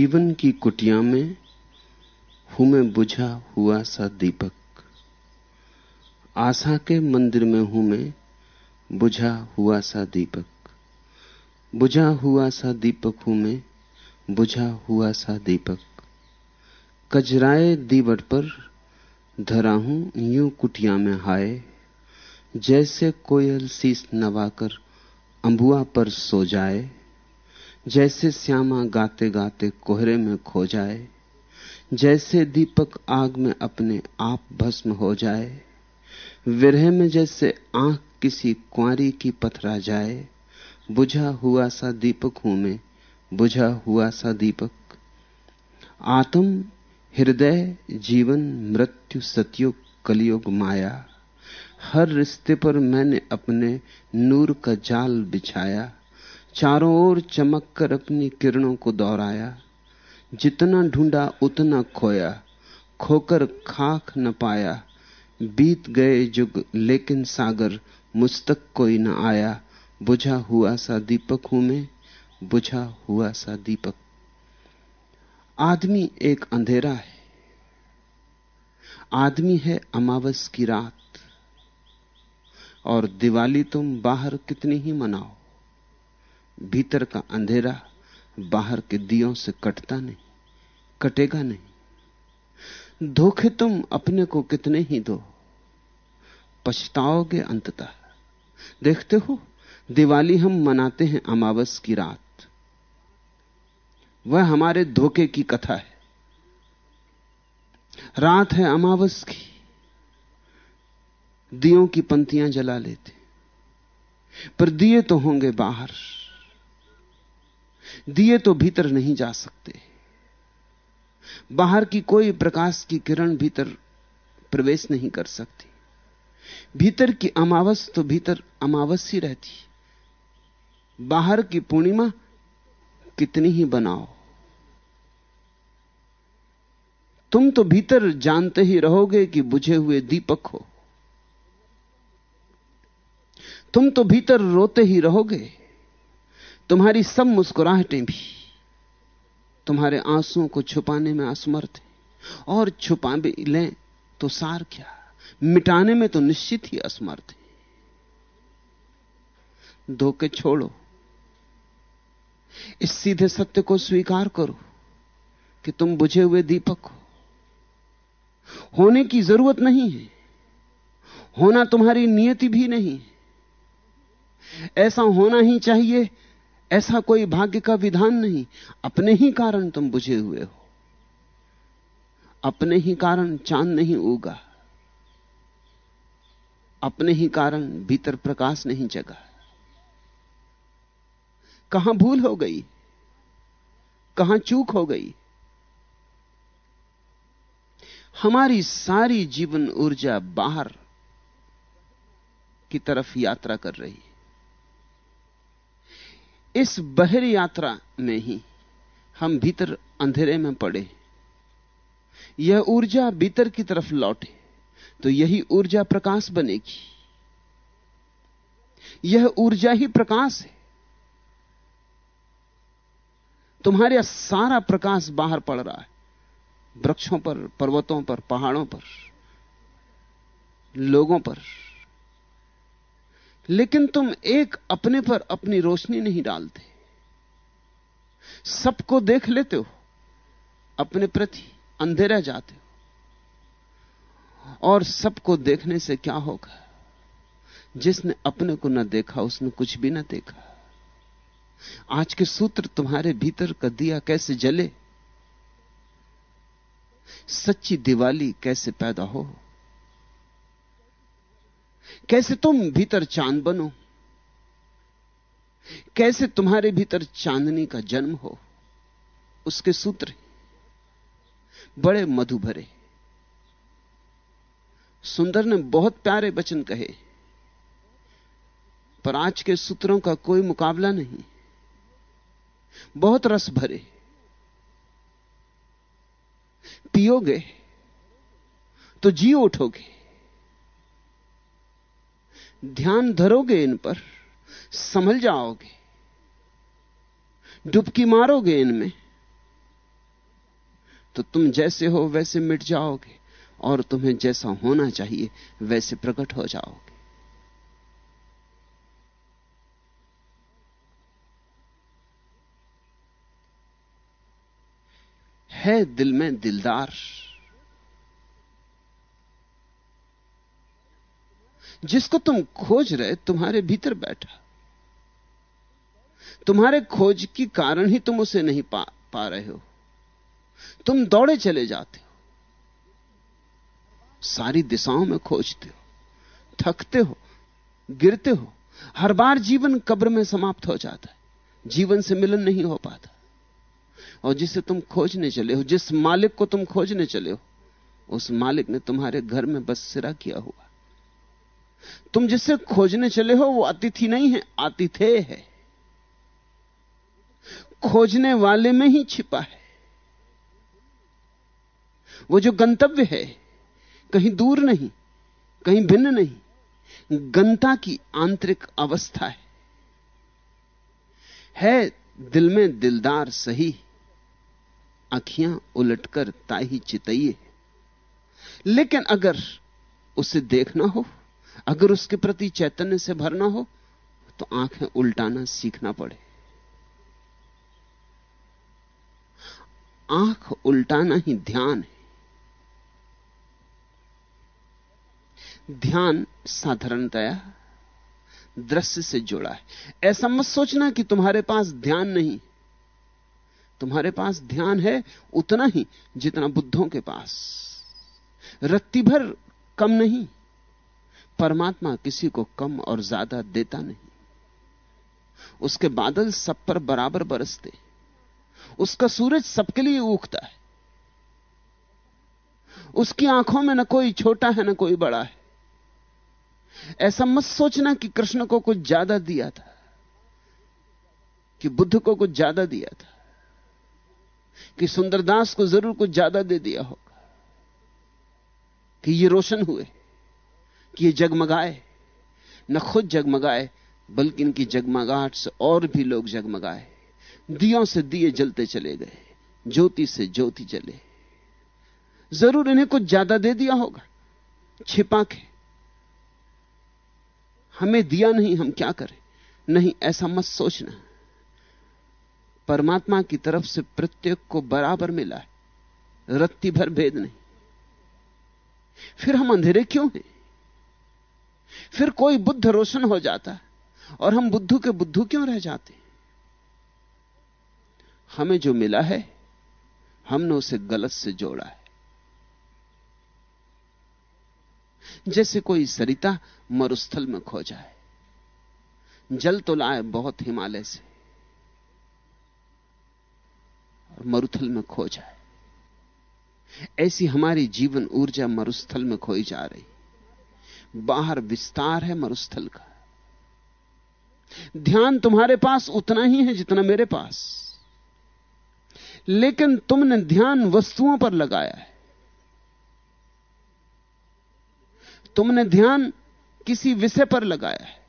जीवन की कुटिया में हूँ मैं बुझा हुआ सा दीपक। आशा के मंदिर में हूँ मैं बुझा हुआ सा दीपक। बुझा हुआ सा दीपक हूँ मैं बुझा हुआ सा दीपक। कजराए दीवट पर धरा हूँ, यूँ कुटिया में हाय। जैसे कोयल शीस नवाकर अंबुआ पर सो जाए। जैसे श्यामा गाते गाते कोहरे में खो जाए, जैसे दीपक आग में अपने आप भस्म हो जाए, विरह में जैसे आँख किसी कुंवारी की पथरा जाए, बुझा हुआ सा दीपक हूँ मैं, बुझा हुआ सा दीपक। आत्म, हृदय, जीवन, मृत्यु, सतयुग, कलयुग, माया, हर रिश्ते पर मैंने अपने नूर का जाल बिछाया। चारों ओर चमक कर अपनी किरणों को दोहराया। जितना ढूंढा, उतना खोया। खोकर खाक न पाया। बीत गए जुग, लेकिन सागर, मुझ तक कोई न आया। बुझा हुआ सा दीपक हूँ मैं, बुझा हुआ सा दीपक। आदमी एक अंधेरा है। आदमी है अमावस की रात। और दिवाली तुम बाहर कितनी ही मनाओ। भीतर का अंधेरा बाहर के दियों से कटता नहीं, कटेगा नहीं। धोखे तुम अपने को कितने ही दो। पछताओगे अंततः। देखते हो, दिवाली हम मनाते हैं अमावस की रात। वह हमारे धोखे की कथा है। रात है अमावस की। दियों की पंक्तियाँ जला लेते। पर दिए तो होंगे बाहर। दिए तो भीतर नहीं जा सकते। बाहर की कोई प्रकाश की किरण भीतर प्रवेश नहीं कर सकती। भीतर की अमावस तो भीतर अमावस ही रहती। बाहर की पूर्णिमा कितनी ही बनाओ। तुम तो भीतर जानते ही रहोगे कि बुझे हुए दीपक हो। तुम तो भीतर रोते ही रहोगे। तुम्हारी सब मुस्कुराहटें भी तुम्हारे आंसुओं को छुपाने में असमर्थ है। और छुपा भी लें तो सार क्या? मिटाने में तो निश्चित ही असमर्थ है। धोखे छोड़ो। इस सीधे सत्य को स्वीकार करो कि तुम बुझे हुए दीपक हो। होने की ज़रूरत नहीं है। होना तुम्हारी नियति भी नहीं ऐसा होना ही चाहिए ऐसा कोई भाग्य का विधान नहीं। अपने ही कारण तुम बुझे हुए हो। अपने ही कारण चाँद नहीं उगा। अपने ही कारण भीतर प्रकाश नहीं जगा। कहाँ भूल हो गई? कहाँ चूक हो गई? हमारी सारी जीवन ऊर्जा बाहर की तरफ़ यात्रा कर रही इस बहर यात्रा में ही हम भीतर अंधेरे में पड़े। यह ऊर्जा भीतर की तरफ़ लौटे तो यही ऊर्जा प्रकाश बनेगी। यह ऊर्जा ही प्रकाश है। तुम्हारे सारा प्रकाश बाहर पड़ रहा है, वृक्षों पर, पर्वतों पर, पहाड़ों पर, लोगों पर। लेकिन तुम एक अपने पर अपनी रोशनी नहीं डालते। सबको देख लेते हो, अपने प्रति अंधे रह जाते हो। और सबको देखने से क्या होगा? जिसने अपने को न देखा, उसने कुछ भी न देखा। आज के सूत्र तुम्हारे भीतर का दिया कैसे जले? सच्ची दिवाली कैसे पैदा हो? कैसे तुम भीतर चाँद बनो? कैसे तुम्हारे भीतर चांदनी का जन्म हो? उसके सूत्र बड़े मधु भरे सुंदर ने बहुत प्यारे वचन कहे, पर आज के सूत्रों का कोई मुकाबला नहीं। बहुत रस भरे। पियोगे तो जी उठोगे। ध्यान धरोगे इन पर, संभल जाओगे, डुबकी मारोगे इनमें तो तुम जैसे हो वैसे मिट जाओगे, और तुम्हें जैसा होना चाहिए वैसे प्रकट हो जाओगे। है दिल में दिलदार जिसको तुम खोज रहे तुम्हारे भीतर बैठा। तुम्हारे खोज की कारण ही तुम उसे नहीं पा, पा रहे हो। तुम दौड़े चले जाते हो। सारी दिशाओं में खोजते हो थकते हो गिरते हो। हर बार जीवन कब्र में समाप्त हो जाता है। जीवन से मिलन नहीं हो पाता। और जिसे तुम खोजने चले हो जिस मालिक को तुम खोजने चले हो उस मालिक ने तुम्हारे घर में बस सिरा किया हुआ तुम जिसे खोजने चले हो, वो अतिथि नहीं है, आतिथेय है। खोजने वाले में ही छिपा है। वो जो गंतव्य है, कहीं दूर नहीं, कहीं भिन्न नहीं, गंता की आंतरिक अवस्था है। है दिल में दिलदार सही अखियाँ उलटकर ताही चितइए। लेकिन अगर उसे देखना हो अगर उसके प्रति चैतन्य से भरना हो तो आँखें उल्टाना सीखना पड़े। आँख उल्टाना ही ध्यान है। ध्यान साधारणतया दृश्य से जुड़ा है। ऐसा मत सोचना कि तुम्हारे पास ध्यान नहीं। तुम्हारे पास ध्यान है उतना ही जितना बुद्धों के पास। रत्ती भर कम नहीं। परमात्मा किसी को कम और ज़्यादा देता नहीं। उसके बादल सब पर बराबर बरसते उसका सूरज सबके लिए उगता है। उसकी आँखों में न कोई छोटा है, न कोई बड़ा है। ऐसा मत सोचना कि कृष्ण को कुछ ज़्यादा दिया था, कि बुद्ध को कुछ ज़्यादा दिया था, कि सुंदरदास को ज़रूर कुछ ज़्यादा दे दिया होगा, कि ये रोशन हुए। कि ये जगमगाए। न खुद जगमगाए, बल्कि इनकी जगमगाहट से और भी लोग जगमगाए। दियों से दिए जलते चले गए, ज्योति से ज्योति जले। ज़रूर इन्हें कुछ ज़्यादा दे दिया होगा। छिपा के। हमें दिया नहीं, हम क्या करें? नहीं, ऐसा मत सोचना। परमात्मा की तरफ़ से प्रत्येक को बराबर मिला है। रत्ती भर भेद नहीं। फिर हम अंधेरे क्यों हैं? फिर कोई बुद्ध रोशन हो जाता और हम बुद्धू के बुद्धू क्यों रह जाते? हमें जो मिला है, हमने उसे गलत से जोड़ा है। जैसे कोई सरिता मरुस्थल में खो जाए, जल तो लाए बहुत हिमालय से, और मरुथल में खो जाए। ऐसी हमारी जीवन ऊर्जा मरुस्थल में खोई जा रही। बाहर विस्तार है मरुस्थल का। ध्यान तुम्हारे पास उतना ही है जितना मेरे पास। लेकिन तुमने ध्यान वस्तुओं पर लगाया है। तुमने ध्यान किसी विषय पर लगाया है।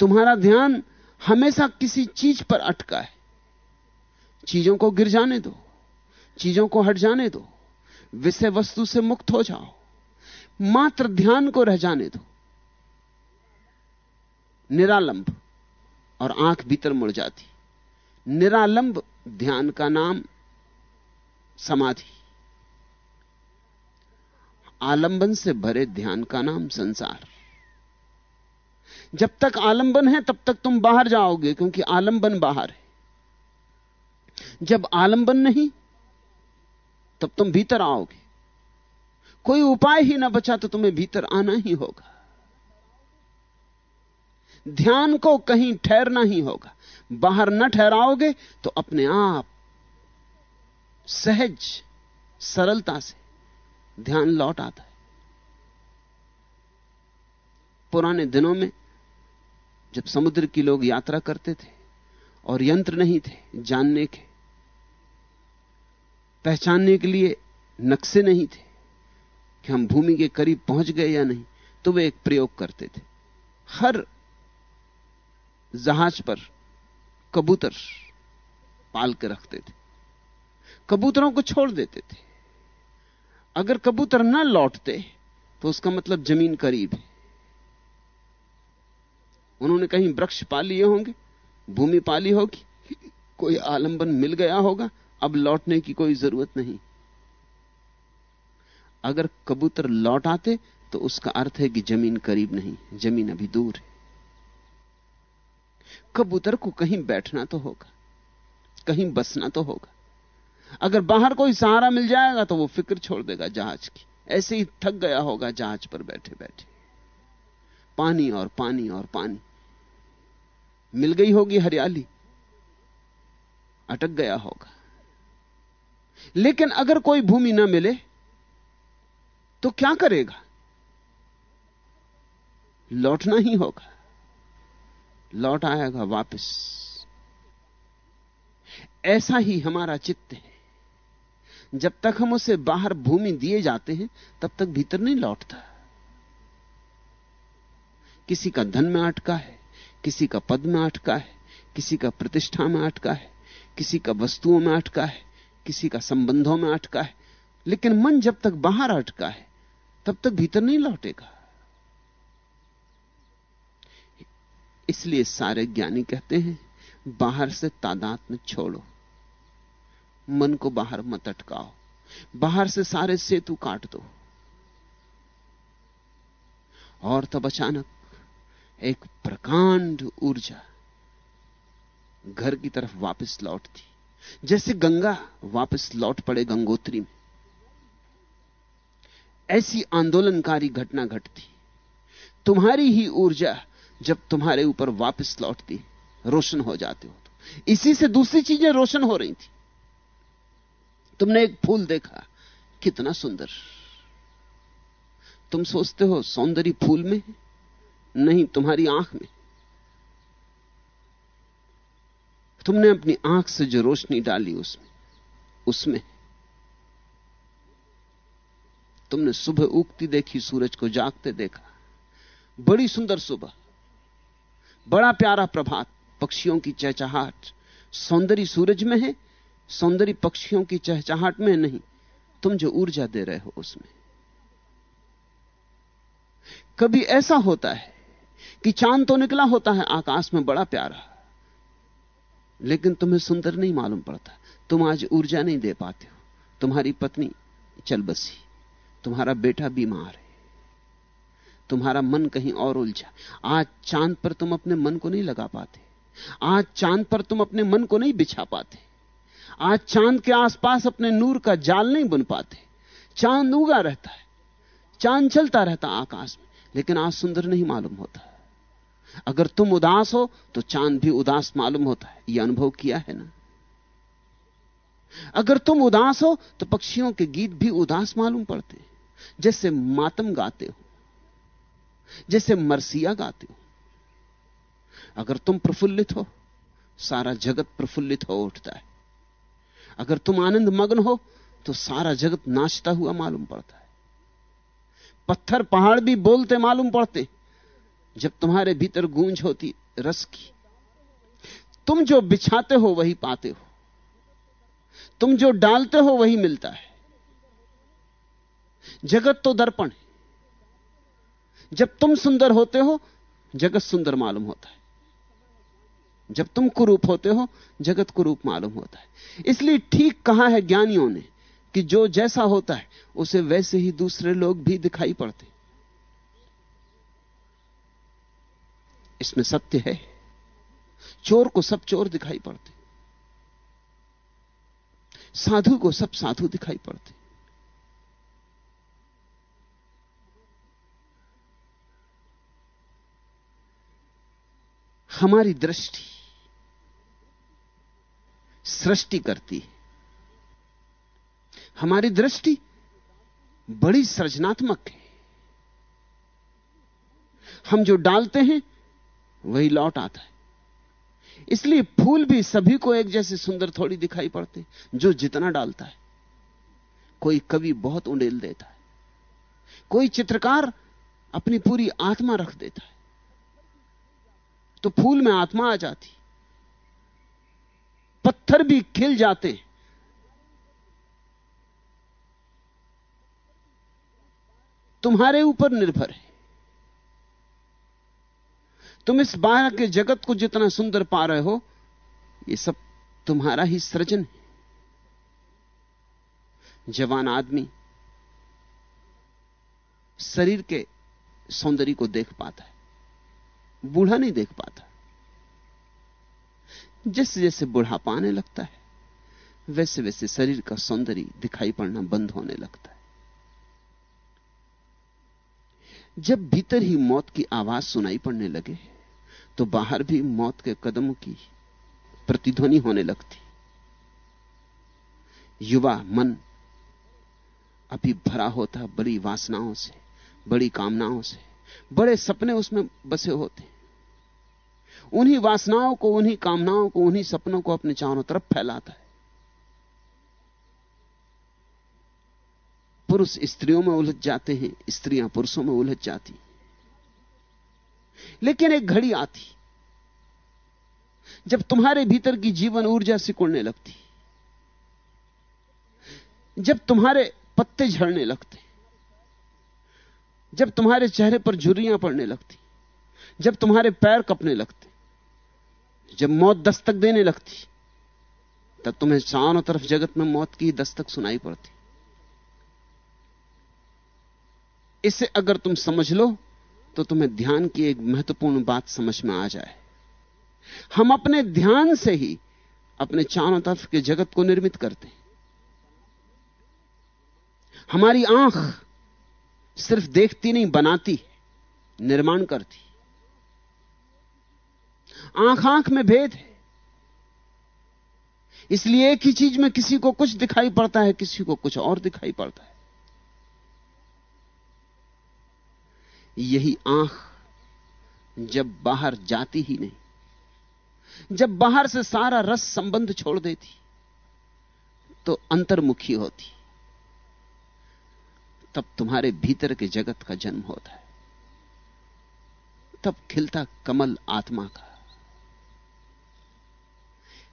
तुम्हारा ध्यान हमेशा किसी चीज़ पर अटका है। चीज़ों को गिर जाने दो, चीज़ों को हट जाने दो, विषय वस्तु से मुक्त हो जाओ। मात्र ध्यान को रह जाने दो। निरालंब और आँख भीतर मुड़ जाती। निरालंब ध्यान का नाम समाधि। आलंबन से भरे ध्यान का नाम संसार। जब तक आलंबन है, तब तक तुम बाहर जाओगे, क्योंकि आलंबन बाहर है। जब आलंबन नहीं, तब तुम भीतर आओगे। कोई उपाय ही ना बचा तो तुम्हें भीतर आना ही होगा। ध्यान को कहीं ठहरना ही होगा। बाहर न ठहराओगे तो अपने आप सहज, सरलता से ध्यान लौट आता है। पुराने दिनों में जब समुद्र की लोग यात्रा करते थे और यंत्र नहीं थे जानने के, पहचानने के लिए नक्शे नहीं थे कि हम भूमि के करीब पहुँच गए या नहीं तो वे एक प्रयोग करते थे। हर जहाज़ पर कबूतर पाल के रखते थे। कबूतरों को छोड़ देते थे। अगर कबूतर ना लौटते तो उसका मतलब ज़मीन करीब है। उन्होंने कहीं वृक्ष पा लिए होंगे, भूमि पाली होगी, कोई आलंबन मिल गया होगा, अब लौटने की कोई ज़रूरत नहीं। अगर कबूतर लौट आते तो उसका अर्थ है कि ज़मीन करीब नहीं, ज़मीन अभी दूर है। कबूतर को कहीं बैठना तो होगा, कहीं बसना तो होगा। अगर बाहर कोई सहारा मिल जाएगा तो वो फ़िक्र छोड़ देगा जहाज़ की। ऐसे ही थक गया होगा जहाज़ पर बैठे बैठे पानी और पानी और पानी। मिल गई होगी हरियाली, अटक गया होगा। लेकिन अगर कोई भूमि ना मिले तो क्या करेगा? लौटना ही होगा। लौट आएगा वापस। ऐसा ही हमारा चित्त है। जब तक हम उसे बाहर भूमि दिए जाते हैं, तब तक भीतर नहीं लौटता। किसी का धन में अटका है, किसी का पद में अटका है, किसी का प्रतिष्ठा में अटका है, किसी का वस्तुओं में अटका है, किसी का संबंधों में अटका है, लेकिन मन जब तक बाहर अटका है तब तक भीतर नहीं लौटेगा। इसलिए सारे ज्ञानी कहते हैं, बाहर से तादात में छोड़ो। मन को बाहर मत अटकाओ। बाहर से सारे सेतु काट दो। और तब अचानक एक प्रकांड ऊर्जा घर की तरफ़ वापस लौटती। जैसे गंगा वापस लौट पड़े गंगोत्री में। ऐसी आंदोलनकारी घटना घटती। तुम्हारी ही ऊर्जा जब तुम्हारे ऊपर वापस लौटती, रोशन हो जाते हो तो इसी से दूसरी चीज़ें रोशन हो रही थी। तुमने एक फूल देखा, कितना सुंदर। तुम सोचते हो, सौंदर्य फूल में नहीं तुम्हारी आँख में। तुमने अपनी आँख से जो रोशनी डाली उसमें उसमें तुमने सुबह उगती देखी, सूरज को जागते देखा। बड़ी सुंदर सुबह, बड़ा प्यारा प्रभात, पक्षियों की चहचहाट। सौंदर्य सूरज में है, सौंदर्य पक्षियों की चहचहाट में नहीं, तुम जो ऊर्जा दे रहे हो उसमें। कभी ऐसा होता है कि चाँद तो निकला होता है, आकाश में बड़ा प्यारा, लेकिन तुम्हें सुंदर नहीं मालूम पड़ता। तुम आज ऊर्जा नहीं दे पाते हो। तुम्हारी पत्नी चल बसी। तुम्हारा बेटा बीमार है। तुम्हारा मन कहीं और उलझा। आज चाँद पर तुम अपने मन को नहीं लगा पाते। आज चाँद पर तुम अपने मन को नहीं बिछा पाते। आज चाँद के आसपास अपने नूर का जाल नहीं बन पाते। चाँद उगा रहता है। चाँद चलता रहता आकाश में, लेकिन आज सुंदर नहीं मालूम होता। अगर तुम उदास हो तो चाँद भी उदास मालूम होता है। यह अनुभव किया है ना? अगर तुम उदास हो तो पक्षियों के गीत भी उदास मालूम पड़ते हैं। जैसे मातम गाते हो, जैसे मरसिया गाते हो। अगर तुम प्रफुल्लित हो, सारा जगत प्रफुल्लित हो उठता है। अगर तुम आनंद मग्न हो तो सारा जगत नाचता हुआ मालूम पड़ता है। पत्थर पहाड़ भी बोलते मालूम पड़ते, जब तुम्हारे भीतर गूंज होती रस की। तुम जो बिछाते हो, वही पाते हो। तुम जो डालते हो, वही मिलता है। जगत तो दर्पण है। जब तुम सुंदर होते हो, जगत सुंदर मालूम होता है। जब तुम कुरूप होते हो, जगत कुरूप मालूम होता है। इसलिए ठीक कहा है ज्ञानियों ने कि जो जैसा होता है, उसे वैसे ही दूसरे लोग भी दिखाई पड़ते। इसमें सत्य है। चोर को सब चोर दिखाई पड़ते। साधु को सब साधु दिखाई पड़ते। हमारी दृष्टि सृष्टि करती है। हमारी दृष्टि बड़ी सृजनात्मक है। हम जो डालते हैं, वही लौट आता है। इसलिए फूल भी सभी को एक जैसे सुंदर थोड़ी दिखाई पड़ते जो जितना डालता है। कोई कवि बहुत उंडेल देता है। कोई चित्रकार अपनी पूरी आत्मा रख देता है। तो फूल में आत्मा आ जाती। पत्थर भी खिल जाते तुम्हारे ऊपर निर्भर है। तुम इस बाहर के जगत को जितना सुंदर पा रहे हो, ये सब तुम्हारा ही सृजन है। जवान आदमी शरीर के सौंदर्य को देख पाता है। बूढ़ा नहीं देख पाता। जैसे जैसे बुढ़ापा आने लगता है वैसे वैसे शरीर का सौंदर्य दिखाई पड़ना बंद होने लगता है। जब भीतर ही मौत की आवाज़ सुनाई पड़ने लगे तो बाहर भी मौत के कदमों की प्रतिध्वनि होने लगती। युवा मन अभी भरा होता बड़ी वासनाओं से, बड़ी कामनाओं से। बड़े सपने उसमें बसे होते हैं। उन्हीं वासनाओं को, उन्हीं कामनाओं को, उन्हीं सपनों को अपने चारों तरफ़ फैलाता है। पुरुष स्त्रियों में उलझ जाते हैं, स्त्रियाँ पुरुषों में उलझ जाती लेकिन एक घड़ी आती, जब तुम्हारे भीतर की जीवन ऊर्जा सिकुड़ने लगती, जब तुम्हारे पत्ते झड़ने लगते जब तुम्हारे चेहरे पर झुर्रियाँ पड़ने लगती, जब तुम्हारे पैर कपने लगते, जब मौत दस्तक देने लगती, तब तुम्हें चारों तरफ़ जगत में मौत की दस्तक सुनाई पड़ती। इसे अगर तुम समझ लो तो तुम्हें ध्यान की एक महत्वपूर्ण बात समझ में आ जाए। हम अपने ध्यान से ही अपने चारों तरफ़ के जगत को निर्मित करते हैं। हमारी आँख सिर्फ़ देखती नहीं, बनाती, निर्माण करती। आँख आँख में भेद है। इसलिए एक ही चीज़ में किसी को कुछ दिखाई पड़ता है, किसी को कुछ और दिखाई पड़ता है। यही आँख जब बाहर जाती ही नहीं, जब बाहर से सारा रस संबंध छोड़ देती तो अंतर्मुखी होती। तब तुम्हारे भीतर के जगत का जन्म होता है। तब खिलता कमल आत्मा का।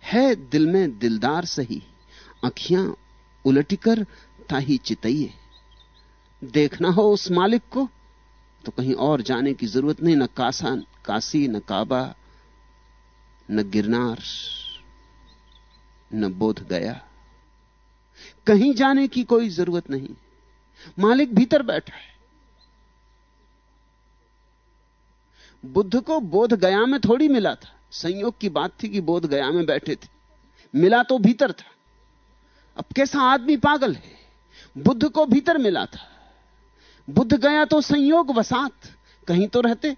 है दिल में दिलदार सही, अखियाँ उलटकर ताही चितइए। देखना हो उस मालिक को तो कहीं और जाने की ज़रूरत नहीं, न कासा, काशी, न काबा, न गिरनार, न बोध गया। कहीं जाने की कोई ज़रूरत नहीं। मालिक भीतर बैठा है। बुद्ध को बोध गया में थोड़ी मिला था। संयोग की बात थी कि बोध गया में बैठे थे। मिला तो भीतर था। अब कैसा आदमी पागल है? बुद्ध को भीतर मिला था। बुद्ध गया तो संयोग वसात। कहीं तो रहते।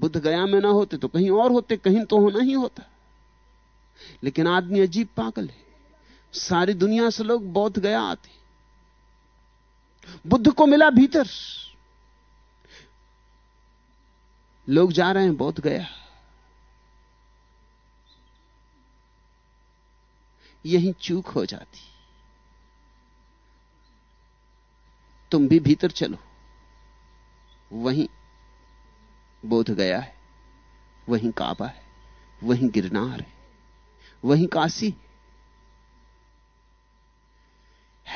बुद्ध गया में ना होते तो कहीं और होते, कहीं तो होना ही होता। लेकिन आदमी अजीब पागल है। सारी दुनिया से लोग बौद्ध गया आते। बुद्ध को मिला भीतर। लोग जा रहे हैं, बौद्ध गया। यही चूक हो जाती। तुम भी भीतर चलो। वहीं बोध गया है, वहीं काबा है, वहीं गिरनार है, वहीं काशी है।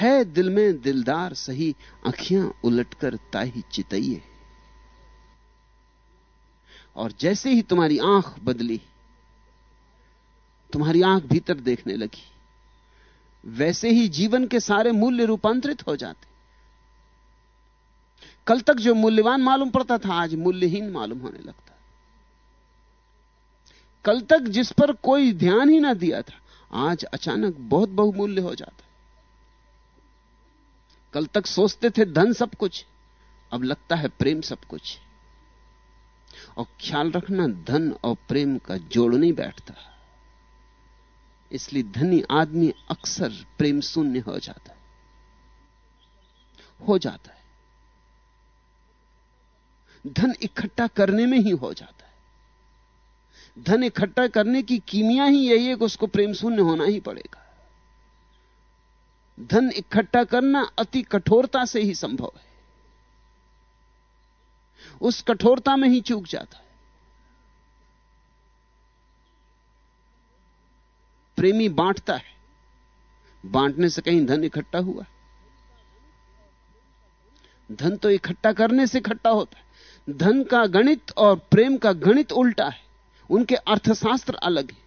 दिल में दिलदार, सही अखियाँ उलटकर ताही चितइए। और जैसे ही तुम्हारी आँख बदली, तुम्हारी आँख भीतर देखने लगी, वैसे ही जीवन के सारे मूल्य रूपांतरित हो जाते। कल तक जो मूल्यवान मालूम पड़ता था, आज मूल्यहीन मालूम होने लगता। कल तक जिस पर कोई ध्यान ही ना दिया था, आज अचानक बहुत बहुमूल्य हो जाता। कल तक सोचते थे धन सब कुछ, अब लगता है प्रेम सब कुछ। और ख्याल रखना, धन और प्रेम का जोड़ नहीं बैठता। इसलिए धनी आदमी अक्सर प्रेम शून्य हो जाता है। हो जाता है। धन इकट्ठा करने में ही हो जाता है। धन इकट्ठा करने की कीमिया ही यही है कि उसको प्रेम शून्य होना ही पड़ेगा। धन इकट्ठा करना अति कठोरता से ही संभव है। उस कठोरता में ही चूक जाता है। प्रेमी बांटता है। बांटने से कहीं धन इकट्ठा हुआ। धन तो इकट्ठा करने से इकट्ठा होता है। धन का गणित और प्रेम का गणित उल्टा है। उनके अर्थशास्त्र अलग है।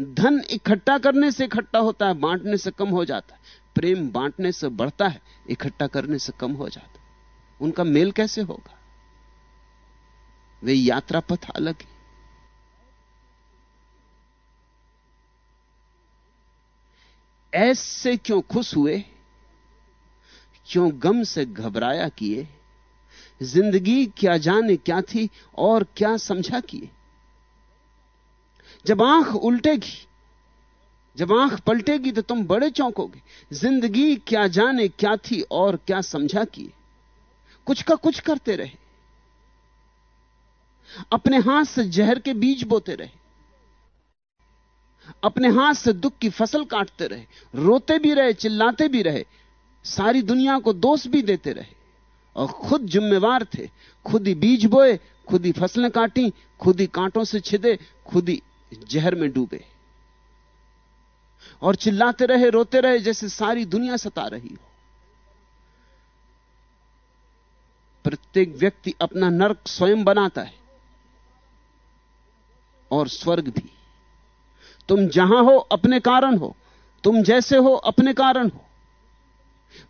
धन इकट्ठा करने से इकट्ठा होता है, बांटने से कम हो जाता है। प्रेम बांटने से बढ़ता है, इकट्ठा करने से कम हो जाता है। उनका मेल कैसे होगा? वे यात्रा पथ अलग है। ऐसे क्यों खुश हुए? क्यों गम से घबराया किए? ज़िंदगी क्या जाने क्या थी और क्या समझा किए? जब आँख उल्टेगी, जब आँख पलटेगी तो तुम बड़े चौंकोगे। ज़िंदगी क्या जाने क्या थी और क्या समझा किए। कुछ का कुछ करते रहे। अपने हाथ से जहर के बीज बोते रहे। अपने हाथ से दुख की फ़सल काटते रहे। रोते भी रहे, चिल्लाते भी रहे। सारी दुनिया को दोष भी देते रहे। और खुद जिम्मेवार थे। खुद ही बीज बोए, खुद ही फ़सलें काटी, खुद ही कांटों से छिदे, खुद ही जहर में डूबे और चिल्लाते रहे, रोते रहे, जैसे सारी दुनिया सता रही हो। प्रत्येक व्यक्ति अपना नरक स्वयं बनाता है और स्वर्ग भी। तुम जहाँ हो, अपने कारण हो। तुम जैसे हो, अपने कारण हो।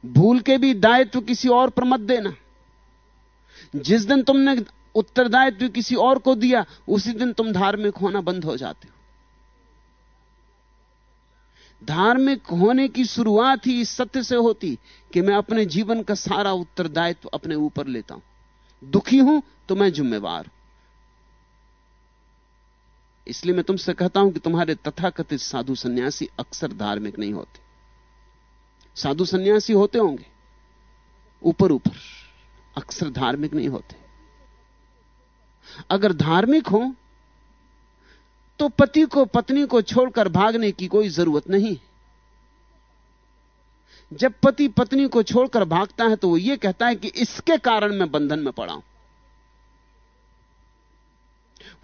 भूल के भी दायित्व किसी और पर मत देना। जिस दिन तुमने उत्तरदायित्व किसी और को दिया, उसी दिन तुम धार्मिक होना बंद हो जाते हो। धार्मिक होने की शुरुआत ही इस सत्य से होती कि मैं अपने जीवन का सारा उत्तरदायित्व अपने ऊपर लेता हूँ। दुखी हूँ तो मैं जिम्मेवार इसलिए मैं तुमसे कहता हूँ कि तुम्हारे तथाकथित साधु सन्यासी अक्सर धार्मिक नहीं होते। साधु सन्यासी होते होंगे, ऊपर ऊपर, अक्सर धार्मिक नहीं होते। अगर धार्मिक हो तो पति को, पत्नी को छोड़कर भागने की कोई ज़रूरत नहीं। जब पति, पत्नी को छोड़कर भागता है तो वो ये कहता है कि इसके कारण मैं बंधन में पड़ा हूँ।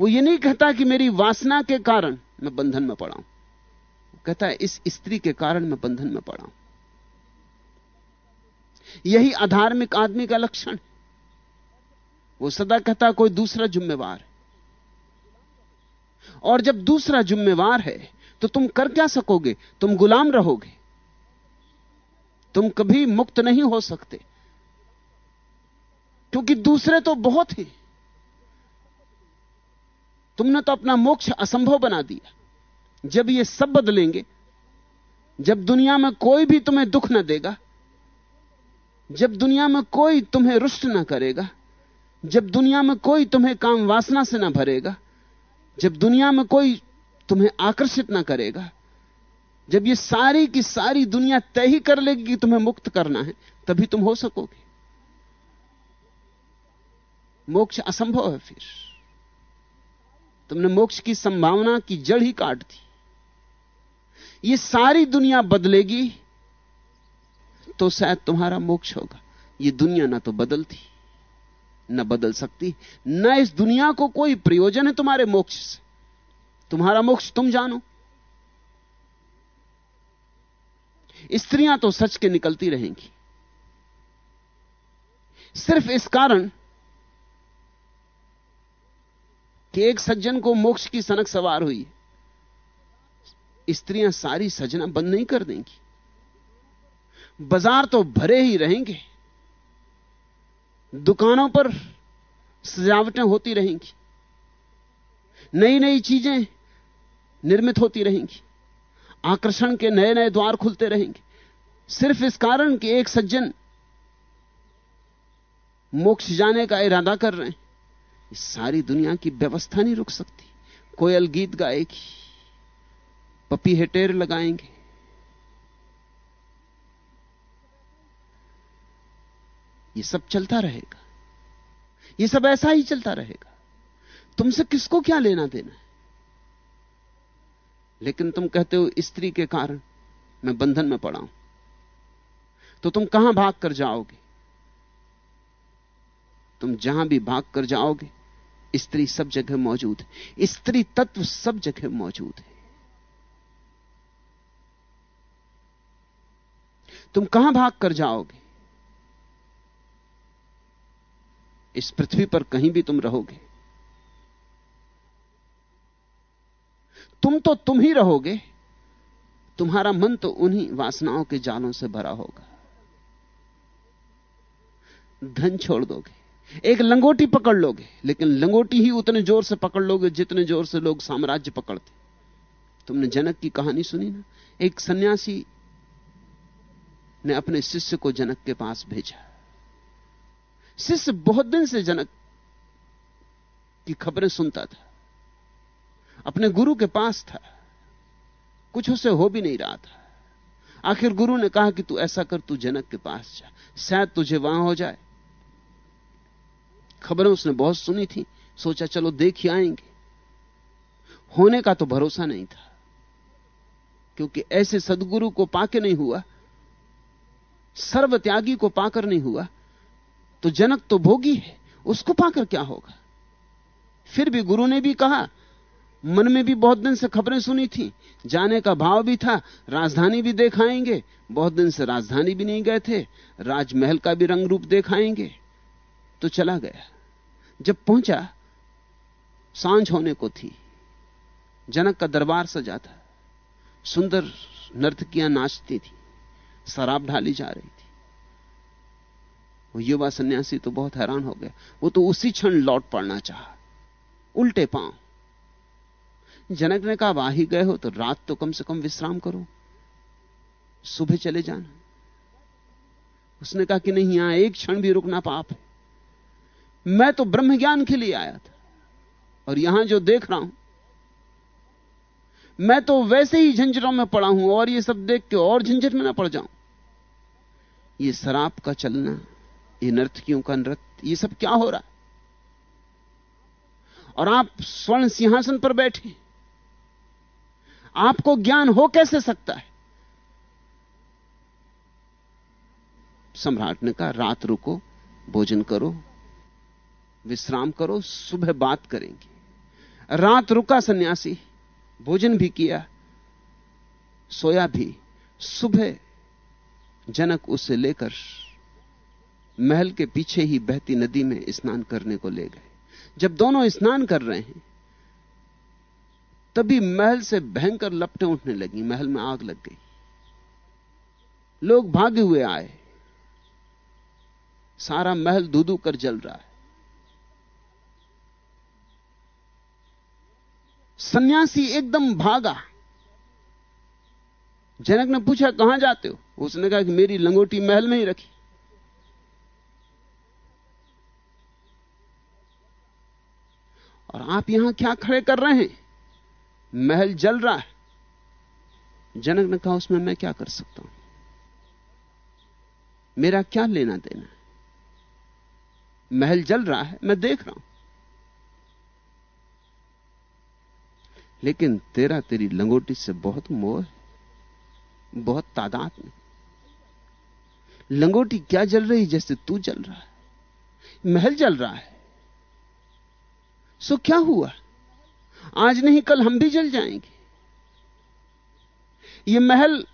वो ये नहीं कहता कि मेरी वासना के कारण मैं बंधन में पड़ा हूँ। कहता है, इस स्त्री के कारण मैं बंधन में पड़ा हूँ। यही अधार्मिक आदमी का लक्षण है। वो सदा कहता कोई दूसरा जिम्मेवार है। और जब दूसरा जिम्मेवार है तो तुम कर क्या सकोगे? तुम गुलाम रहोगे। तुम कभी मुक्त नहीं हो सकते। क्योंकि दूसरे तो बहुत हैं। तुमने तो अपना मोक्ष असंभव बना दिया। जब ये सब बदलेंगे, जब दुनिया में कोई भी तुम्हें दुख न देगा, जब दुनिया में कोई तुम्हें रुष्ट ना करेगा जब दुनिया में कोई तुम्हें काम वासना से ना भरेगा, जब दुनिया में कोई तुम्हें आकर्षित ना करेगा, जब ये सारी की सारी दुनिया तय ही कर लेगी कि तुम्हें मुक्त करना है, तभी तुम हो सकोगे। मोक्ष असंभव है फिर। तुमने मोक्ष की संभावना की जड़ ही काट दी। ये सारी दुनिया बदलेगी तो शायद तुम्हारा मोक्ष होगा। ये दुनिया ना तो बदलती। न बदल सकती। न इस दुनिया को कोई प्रयोजन है तुम्हारे मोक्ष से। तुम्हारा मोक्ष तुम जानो। स्त्रियाँ तो सच के निकलती रहेंगी। सिर्फ़ इस कारण कि एक सज्जन को मोक्ष की सनक सवार हुई। स्त्रियाँ सारी सजना बंद नहीं कर देंगी। बाज़ार तो भरे ही रहेंगे। दुकानों पर सजावटें होती रहेंगी। नई नई चीज़ें निर्मित होती रहेंगी। आकर्षण के नए नए द्वार खुलते रहेंगे। सिर्फ़ इस कारण कि एक सज्जन मोक्ष जाने का इरादा कर रहे हैं। इस सारी दुनिया की व्यवस्था नहीं रुक सकती। कोयल गीत गाएगी। पपी हेटेर लगाएँगे। ये सब चलता रहेगा। ये सब ऐसा ही चलता रहेगा। तुमसे किसको क्या लेना देना है? लेकिन तुम कहते हो, स्त्री के कारण मैं बंधन में पड़ा हूँ। तो तुम कहाँ भाग कर जाओगे? तुम जहाँ भी भाग कर जाओगे, स्त्री सब जगह मौजूद है। स्त्री तत्व सब जगह मौजूद है। तुम कहाँ भाग कर जाओगे? इस पृथ्वी पर कहीं भी तुम रहोगे। तुम तो तुम ही रहोगे। तुम्हारा मन तो उन्हीं वासनाओं के जालों से भरा होगा। धन छोड़ दोगे। एक लंगोटी पकड़ लोगे, लेकिन लंगोटी ही उतने ज़ोर से पकड़ लोगे जितने ज़ोर से लोग साम्राज्य पकड़ते। तुमने जनक की कहानी सुनी ना? एक सन्यासी ने अपने शिष्य को जनक के पास भेजा। शिष्य बहुत दिन से जनक की खबरें सुनता था। अपने गुरु के पास था। कुछ उसे हो भी नहीं रहा था। आखिर गुरु ने कहा कि तू ऐसा कर, तू जनक के पास जा। शायद तुझे वहाँ हो जाए। खबरें उसने बहुत सुनी थी। सोचा, चलो देख ही आएँगे। होने का तो भरोसा नहीं था। क्योंकि ऐसे सदगुरु को पाके नहीं हुआ। सर्वत्यागी को पाकर नहीं हुआ। तो जनक तो भोगी है, उसको पाकर क्या होगा? फिर भी गुरु ने भी कहा, मन में भी बहुत दिन से खबरें सुनी थी, जाने का भाव भी था, राजधानी भी देखाएँगे, बहुत दिन से राजधानी भी नहीं गए थे, राजमहल का भी रंग रूप देखाएँगे। तो चला गया। जब पहुँचा, साँझ होने को थी, जनक का दरबार सजा था, सुंदर नर्तकियाँ नाचती थी, शराब ढाली जा रही थी। युवा सन्यासी तो बहुत हैरान हो गया। वो तो उसी क्षण लौट पड़ना चाहा। उल्टे पाँव। जनक ने कहा आ गए हो तो रात तो कम से कम विश्राम करो। सुबह चले जाना। उसने कहा कि नहीं, यहाँ एक क्षण भी रुकना पाप है। मैं तो ब्रह्म ज्ञान के लिए आया था और यहाँ जो देख रहा हूँ, मैं तो वैसे ही झंझटों में पड़ा हूँ और ये सब देख के और झंझट में ना पड़ जाऊँ। ये शराब का चलना ये नर्तकियों का नृत्य, ये सब क्या हो रहा है? और आप स्वर्ण सिंहासन पर बैठे आपको ज्ञान हो कैसे सकता है? सम्राट ने कहा, रात रुको, भोजन करो, विश्राम करो, सुबह बात करेंगे। रात रुका सन्यासी, भोजन भी किया, सोया भी, सुबह जनक उसे लेकर महल के पीछे ही बहती नदी में स्नान करने को ले गए। जब दोनों स्नान कर रहे हैं, तभी महल से भयंकर लपटें उठने लगी। महल में आग लग गई। लोग भागे हुए आए। सारा महल दूधू कर जल रहा है। सन्यासी एकदम भागा। जनक ने पूछा, कहाँ जाते हो? उसने कहा कि मेरी लंगोटी महल में ही रखी। और आप यहाँ क्या खड़े कर रहे हैं? महल जल रहा है। जनक ने कहा, उसमें मैं क्या कर सकता हूँ? मेरा क्या लेना देना महल जल रहा है, मैं देख रहा हूँ। लेकिन तेरा तेरी लंगोटी से बहुत मोह है, बहुत तादाद में। लंगोटी क्या जल रही जैसे तू जल रहा है? महल जल रहा है। सो क्या हुआ? आज नहीं, कल हम भी जल जाएँगे। ये महल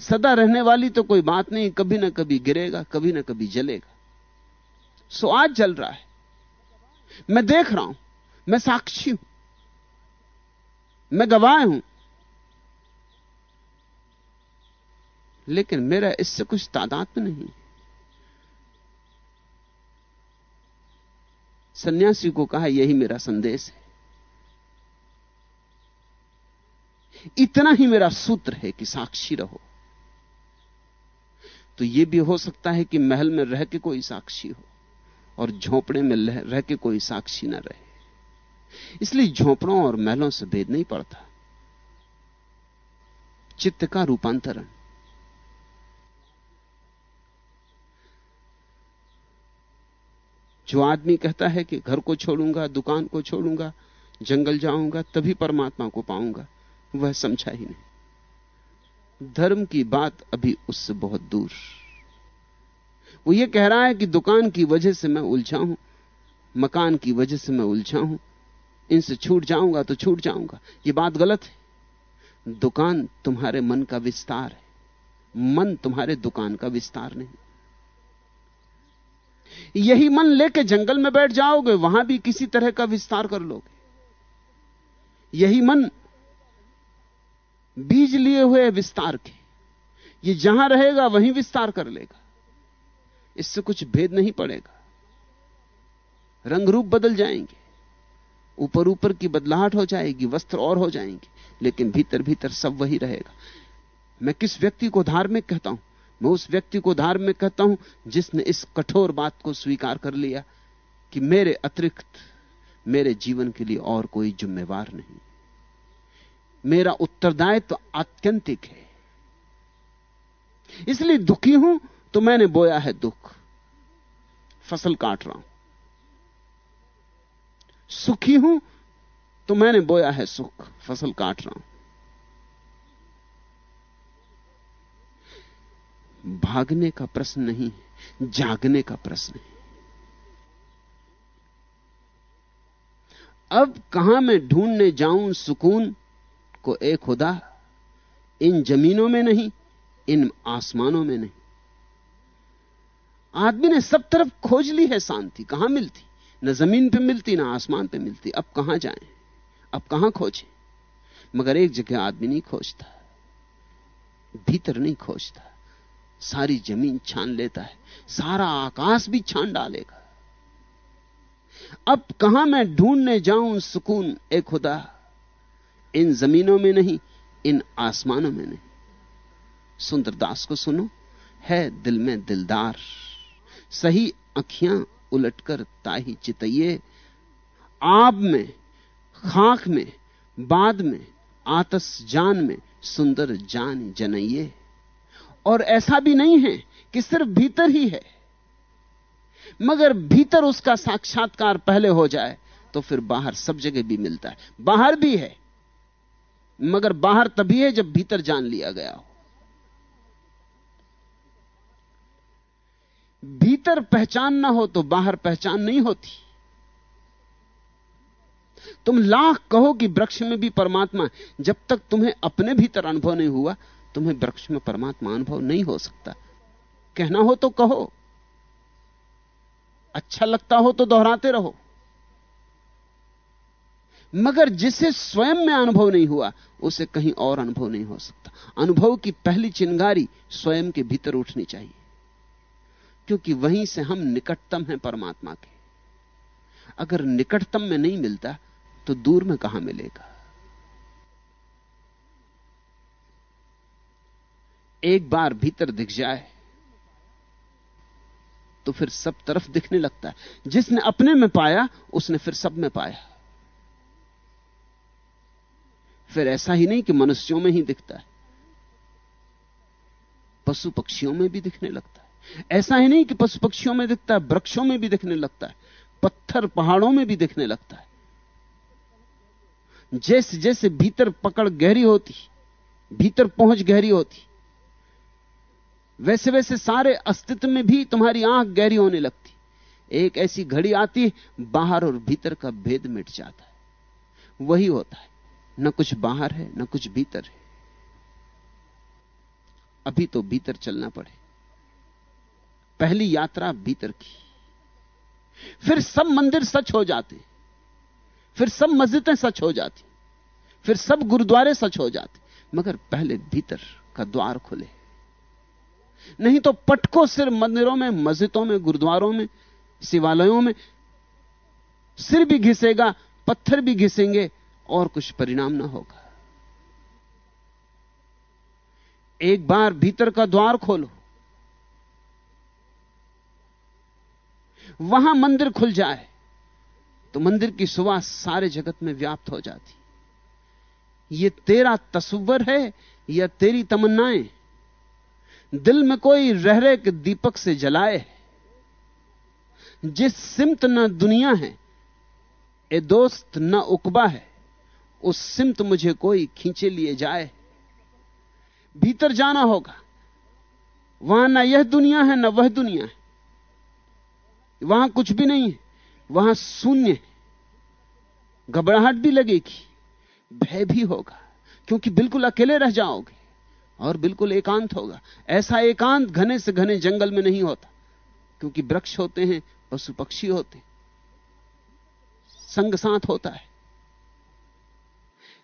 सदा रहने वाली तो कोई बात नहीं, कभी ना कभी गिरेगा, कभी ना कभी जलेगा। सो आज जल रहा है। मैं देख रहा हूँ, मैं साक्षी हूँ, मैं गवाह हूँ। लेकिन मेरा इससे कुछ तादाद नहीं नहीं सन्यासी को कहा, यही मेरा संदेश है। इतना ही मेरा सूत्र है कि साक्षी रहो। तो यह भी हो सकता है कि महल में रह के कोई साक्षी हो और झोपड़े में रह के कोई साक्षी ना रहे। इसलिए झोपड़ों और महलों से भेद नहीं पड़ता। चित्त का रूपांतरण। जो आदमी कहता है कि घर को छोड़ूँगा, दुकान को छोड़ूँगा, जंगल जाऊँगा, तभी परमात्मा को पाऊँगा, वह समझा ही नहीं। धर्म की बात अभी उससे बहुत दूर। वो ये कह रहा है कि दुकान की वजह से मैं उलझा हूँ, मकान की वजह से मैं उलझा हूँ, इनसे छूट जाऊँगा तो छूट जाऊँगा। ये बात गलत है। दुकान तुम्हारे मन का विस्तार है। मन तुम्हारे दुकान का विस्तार नहीं। यही मन लेके जंगल में बैठ जाओगे, वहाँ भी किसी तरह का विस्तार कर लोगे। यही मन बीज लिए हुए विस्तार के। ये जहाँ रहेगा, वहीं विस्तार कर लेगा। इससे कुछ भेद नहीं पड़ेगा। रंग रूप बदल जाएँगे। ऊपर ऊपर की बदलाहट हो जाएगी, वस्त्र और हो जाएँगे, लेकिन भीतर भीतर सब वही रहेगा। मैं किस व्यक्ति को धार्मिक कहता हूँ? मैं उस व्यक्ति को धार्मिक कहता हूँ, जिसने इस कठोर बात को स्वीकार कर लिया कि मेरे अतिरिक्त मेरे जीवन के लिए और कोई जिम्मेवार नहीं। मेरा उत्तरदायित्व तो आत्यंतिक है। इसलिए दुखी हूँ तो मैंने बोया है दुख। फ़सल काट रहा हूँ। सुखी हूँ तो मैंने बोया है सुख। फ़सल काट रहा हूँ। भागने का प्रश्न नहीं है, जागने का प्रश्न है। अब कहाँ मैं ढूँढने जाऊँ सुकून को एक खुदा, इन जमीनों में नहीं, इन आसमानों में नहीं। आदमी ने सब तरफ़ खोज ली है शांति, कहाँ मिलती? न ज़मीन पे मिलती, ना आसमान पे मिलती। अब कहाँ जाएँ? अब कहाँ खोजें? मगर एक जगह आदमी नहीं खोजता, भीतर नहीं खोजता। सारी ज़मीन छान लेता है, सारा आकाश भी छान डालेगा। अब कहाँ मैं ढूँढने जाऊँ सुकून ए खुदा? इन जमीनों में नहीं, इन आसमानों में नहीं। सुंदरदास को सुनो, है दिल में दिलदार। सही अखियाँ उलटकर ताही चितइये आब में, खाक में, बाद में, आतस जान में सुंदर जान जनइये और ऐसा भी नहीं है कि सिर्फ़ भीतर ही है। मगर भीतर उसका साक्षात्कार पहले हो जाए तो फिर बाहर सब जगह भी मिलता है। बाहर भी है, मगर बाहर तभी है जब भीतर जान लिया गया हो। भीतर पहचान ना हो तो बाहर पहचान नहीं होती। तुम लाख कहो कि वृक्ष में भी परमात्मा जब तक तुम्हें अपने भीतर अनुभव नहीं हुआ तुम्हें वृक्ष में परमात्मा अनुभव नहीं हो सकता। कहना हो तो कहो। अच्छा लगता हो तो दोहराते रहो। मगर जिसे स्वयं में अनुभव नहीं हुआ, उसे कहीं और अनुभव नहीं हो सकता। अनुभव की पहली चिंगारी स्वयं के भीतर उठनी चाहिए। क्योंकि वहीं से हम निकटतम हैं परमात्मा के। अगर निकटतम में नहीं मिलता तो दूर में कहाँ मिलेगा? एक बार भीतर दिख जाए तो फिर सब तरफ़ दिखने लगता है। जिसने अपने में पाया, उसने फिर सब में पाया। फिर ऐसा ही नहीं कि मनुष्यों में ही दिखता है पशु पक्षियों में भी दिखने लगता है। ऐसा ही नहीं कि पशु पक्षियों में दिखता है, वृक्षों में भी दिखने लगता है, पत्थर पहाड़ों में भी दिखने लगता है। जैसे जैसे भीतर पकड़ गहरी होती, भीतर पहुँच गहरी होती वैसे वैसे सारे अस्तित्व में भी तुम्हारी आँख गहरी होने लगती। एक ऐसी घड़ी आती, बाहर और भीतर का भेद मिट जाता है। वही होता है। न कुछ बाहर है, न कुछ भीतर है। अभी तो भीतर चलना पड़े। पहली यात्रा भीतर की। फिर सब मंदिर सच हो जाते। फिर सब मस्जिदें सच हो जाती। फिर सब गुरुद्वारे सच हो जाते। मगर पहले भीतर का द्वार खुले। नहीं तो पटको सिर मंदिरों में, मस्जिदों में, गुरुद्वारों में, शिवालयों में। सिर भी घिसेगा, पत्थर भी घिसेंगे, और कुछ परिणाम ना होगा। एक बार भीतर का द्वार खोलो। वहाँ मंदिर खुल जाए तो मंदिर की सुवास सारे जगत में व्याप्त हो जाती। ये तेरा तस्वर है, या तेरी तमन्नाएँ? दिल में कोई रह रहे के दीपक से जलाए जिस सिमत न दुनिया है, ए दोस्त न उकबा है, उस सिमत मुझे कोई खींचे लिए जाए। भीतर जाना होगा, वहाँ ना यह दुनिया है, ना वह दुनिया है। वहाँ कुछ भी नहीं है, वहाँ शून्य है। घबराहट भी लगेगी, भय भी होगा, क्योंकि बिल्कुल अकेले रह जाओगे। और बिल्कुल एकांत होगा। ऐसा एकांत घने से घने जंगल में नहीं होता, क्योंकि वृक्ष होते हैं, पशु पक्षी होते हैं। संग साथ होता है।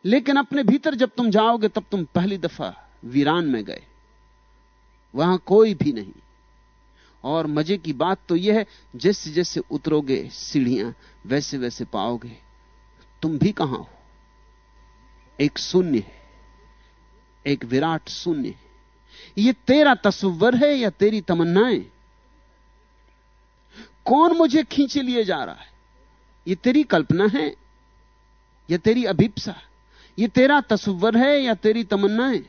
लेकिन अपने भीतर जब तुम जाओगे, तब तुम पहली दफ़ा वीरान में गए। वहाँ कोई भी नहीं। और मज़े की बात तो यह है जैसे जैसे उतरोगे सीढ़ियाँ वैसे वैसे पाओगे। तुम भी कहाँ हो? एक शून्य है। एक विराट शून्य है। यह तेरा तस्वर है या तेरी तमन्नाएँ? कौन मुझे खींचे लिए जा रहा है? यह तेरी कल्पना है या तेरी अभिप्सा? यह तेरा तस्वर है या तेरी तमन्नाएँ?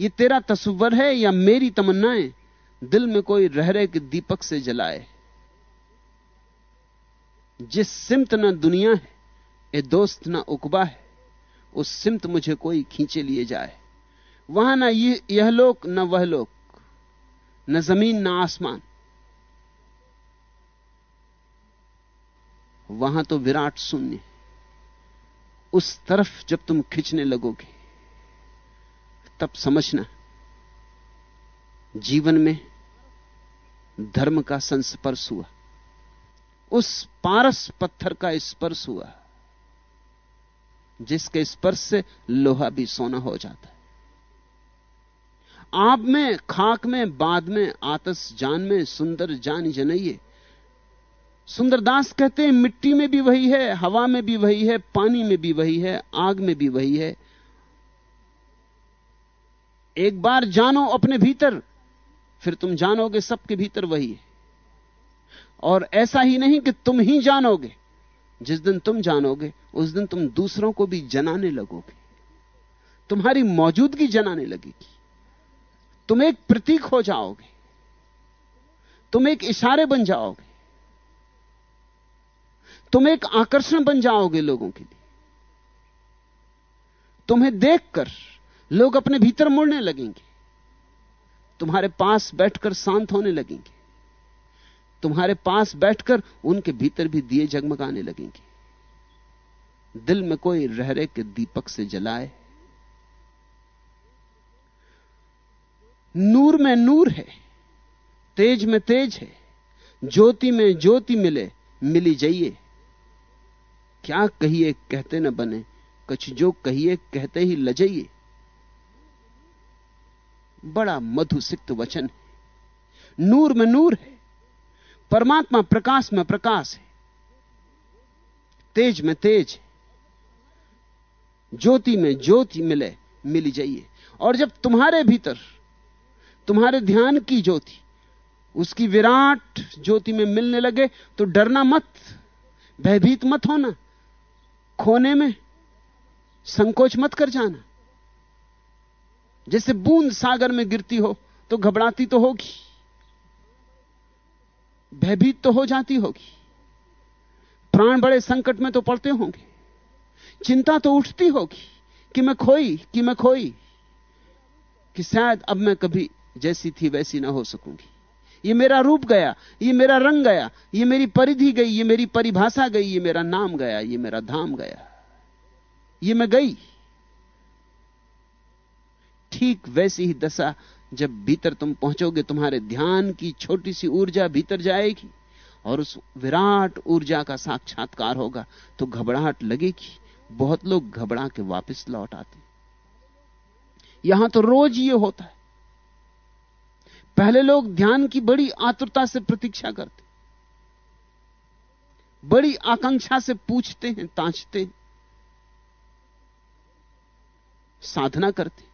यह तेरा तस्वर है या मेरी तमन्नाएँ? दिल में कोई रह रहे के दीपक से जलाए। जिस सिमत न दुनिया है, ए दोस्त ना उकबा है। उस सिमत मुझे कोई खींचे लिए जाए। वहाँ ना यह लोक, न वह लोक, न ज़मीन, न आसमान। वहाँ तो विराट शून्य उस तरफ़ जब तुम खींचने लगोगे, तब समझना, जीवन में धर्म का संस्पर्श हुआ। उस पारस पत्थर का स्पर्श हुआ। जिसके स्पर्श से लोहा भी सोना हो जाता है। आप में, खाक में, बाद में, आतस, जान में, सुंदर जान जनइए। सुंदरदास कहते हैं, मिट्टी में भी वही है, हवा में भी वही है, पानी में भी वही है, आग में भी वही है। एक बार जानो अपने भीतर, फिर तुम जानोगे सबके भीतर वही है। और ऐसा ही नहीं कि तुम ही जानोगे। जिस दिन तुम जानोगे, उस दिन तुम दूसरों को भी जनाने लगोगे। तुम्हारी मौजूदगी जनाने लगेगी। तुम एक प्रतीक हो जाओगे। तुम एक इशारे बन जाओगे। तुम एक आकर्षण बन जाओगे लोगों के लिए। तुम्हें देखकर लोग अपने भीतर मुड़ने लगेंगे। तुम्हारे पास बैठकर शांत होने लगेंगे। तुम्हारे पास बैठकर उनके भीतर भी दिए जगमगाने लगेंगे। दिल में कोई रहरे के दीपक से जलाए। नूर में नूर है, तेज में तेज है, ज्योति में ज्योति मिले, मिली जाइए। क्या कहिए कहते न बने, कछ जो कहिए कहते ही लजाइए। बड़ा मधुसिक्त वचन है। नूर में नूर है परमात्मा प्रकाश में प्रकाश है। तेज में तेज है। ज्योति में ज्योति मिले, मिली जाइए। और जब तुम्हारे भीतर, तुम्हारे ध्यान की ज्योति, उसकी विराट ज्योति में मिलने लगे तो डरना मत, भयभीत मत होना। खोने में संकोच मत कर जाना। जैसे बूंद सागर में गिरती हो तो घबराती तो होगी। भयभीत तो हो जाती होगी। प्राण बड़े संकट में तो पड़ते होंगे। चिंता तो उठती होगी कि मैं खोई, कि मैं खोई, कि शायद अब मैं कभी जैसी थी वैसी ना हो सकूँगी। ये मेरा रूप गया, ये मेरा रंग गया, ये मेरी परिधि गई, ये मेरी परिभाषा गई, ये मेरा नाम गया, ये मेरा धाम गया। ये मैं गई। ठीक वैसी ही दशा जब भीतर तुम पहुंचोगे, तुम्हारे ध्यान की छोटी सी ऊर्जा भीतर जाएगी और उस विराट ऊर्जा का साक्षात्कार होगा तो घबराहट लगेगी। बहुत लोग घबरा के वापस लौट आते यहाँ तो रोज ये होता है। पहले लोग ध्यान की बड़ी आतुरता से प्रतीक्षा करते बड़ी आकांक्षा से पूछते हैं, तांछते हैं। साधना करते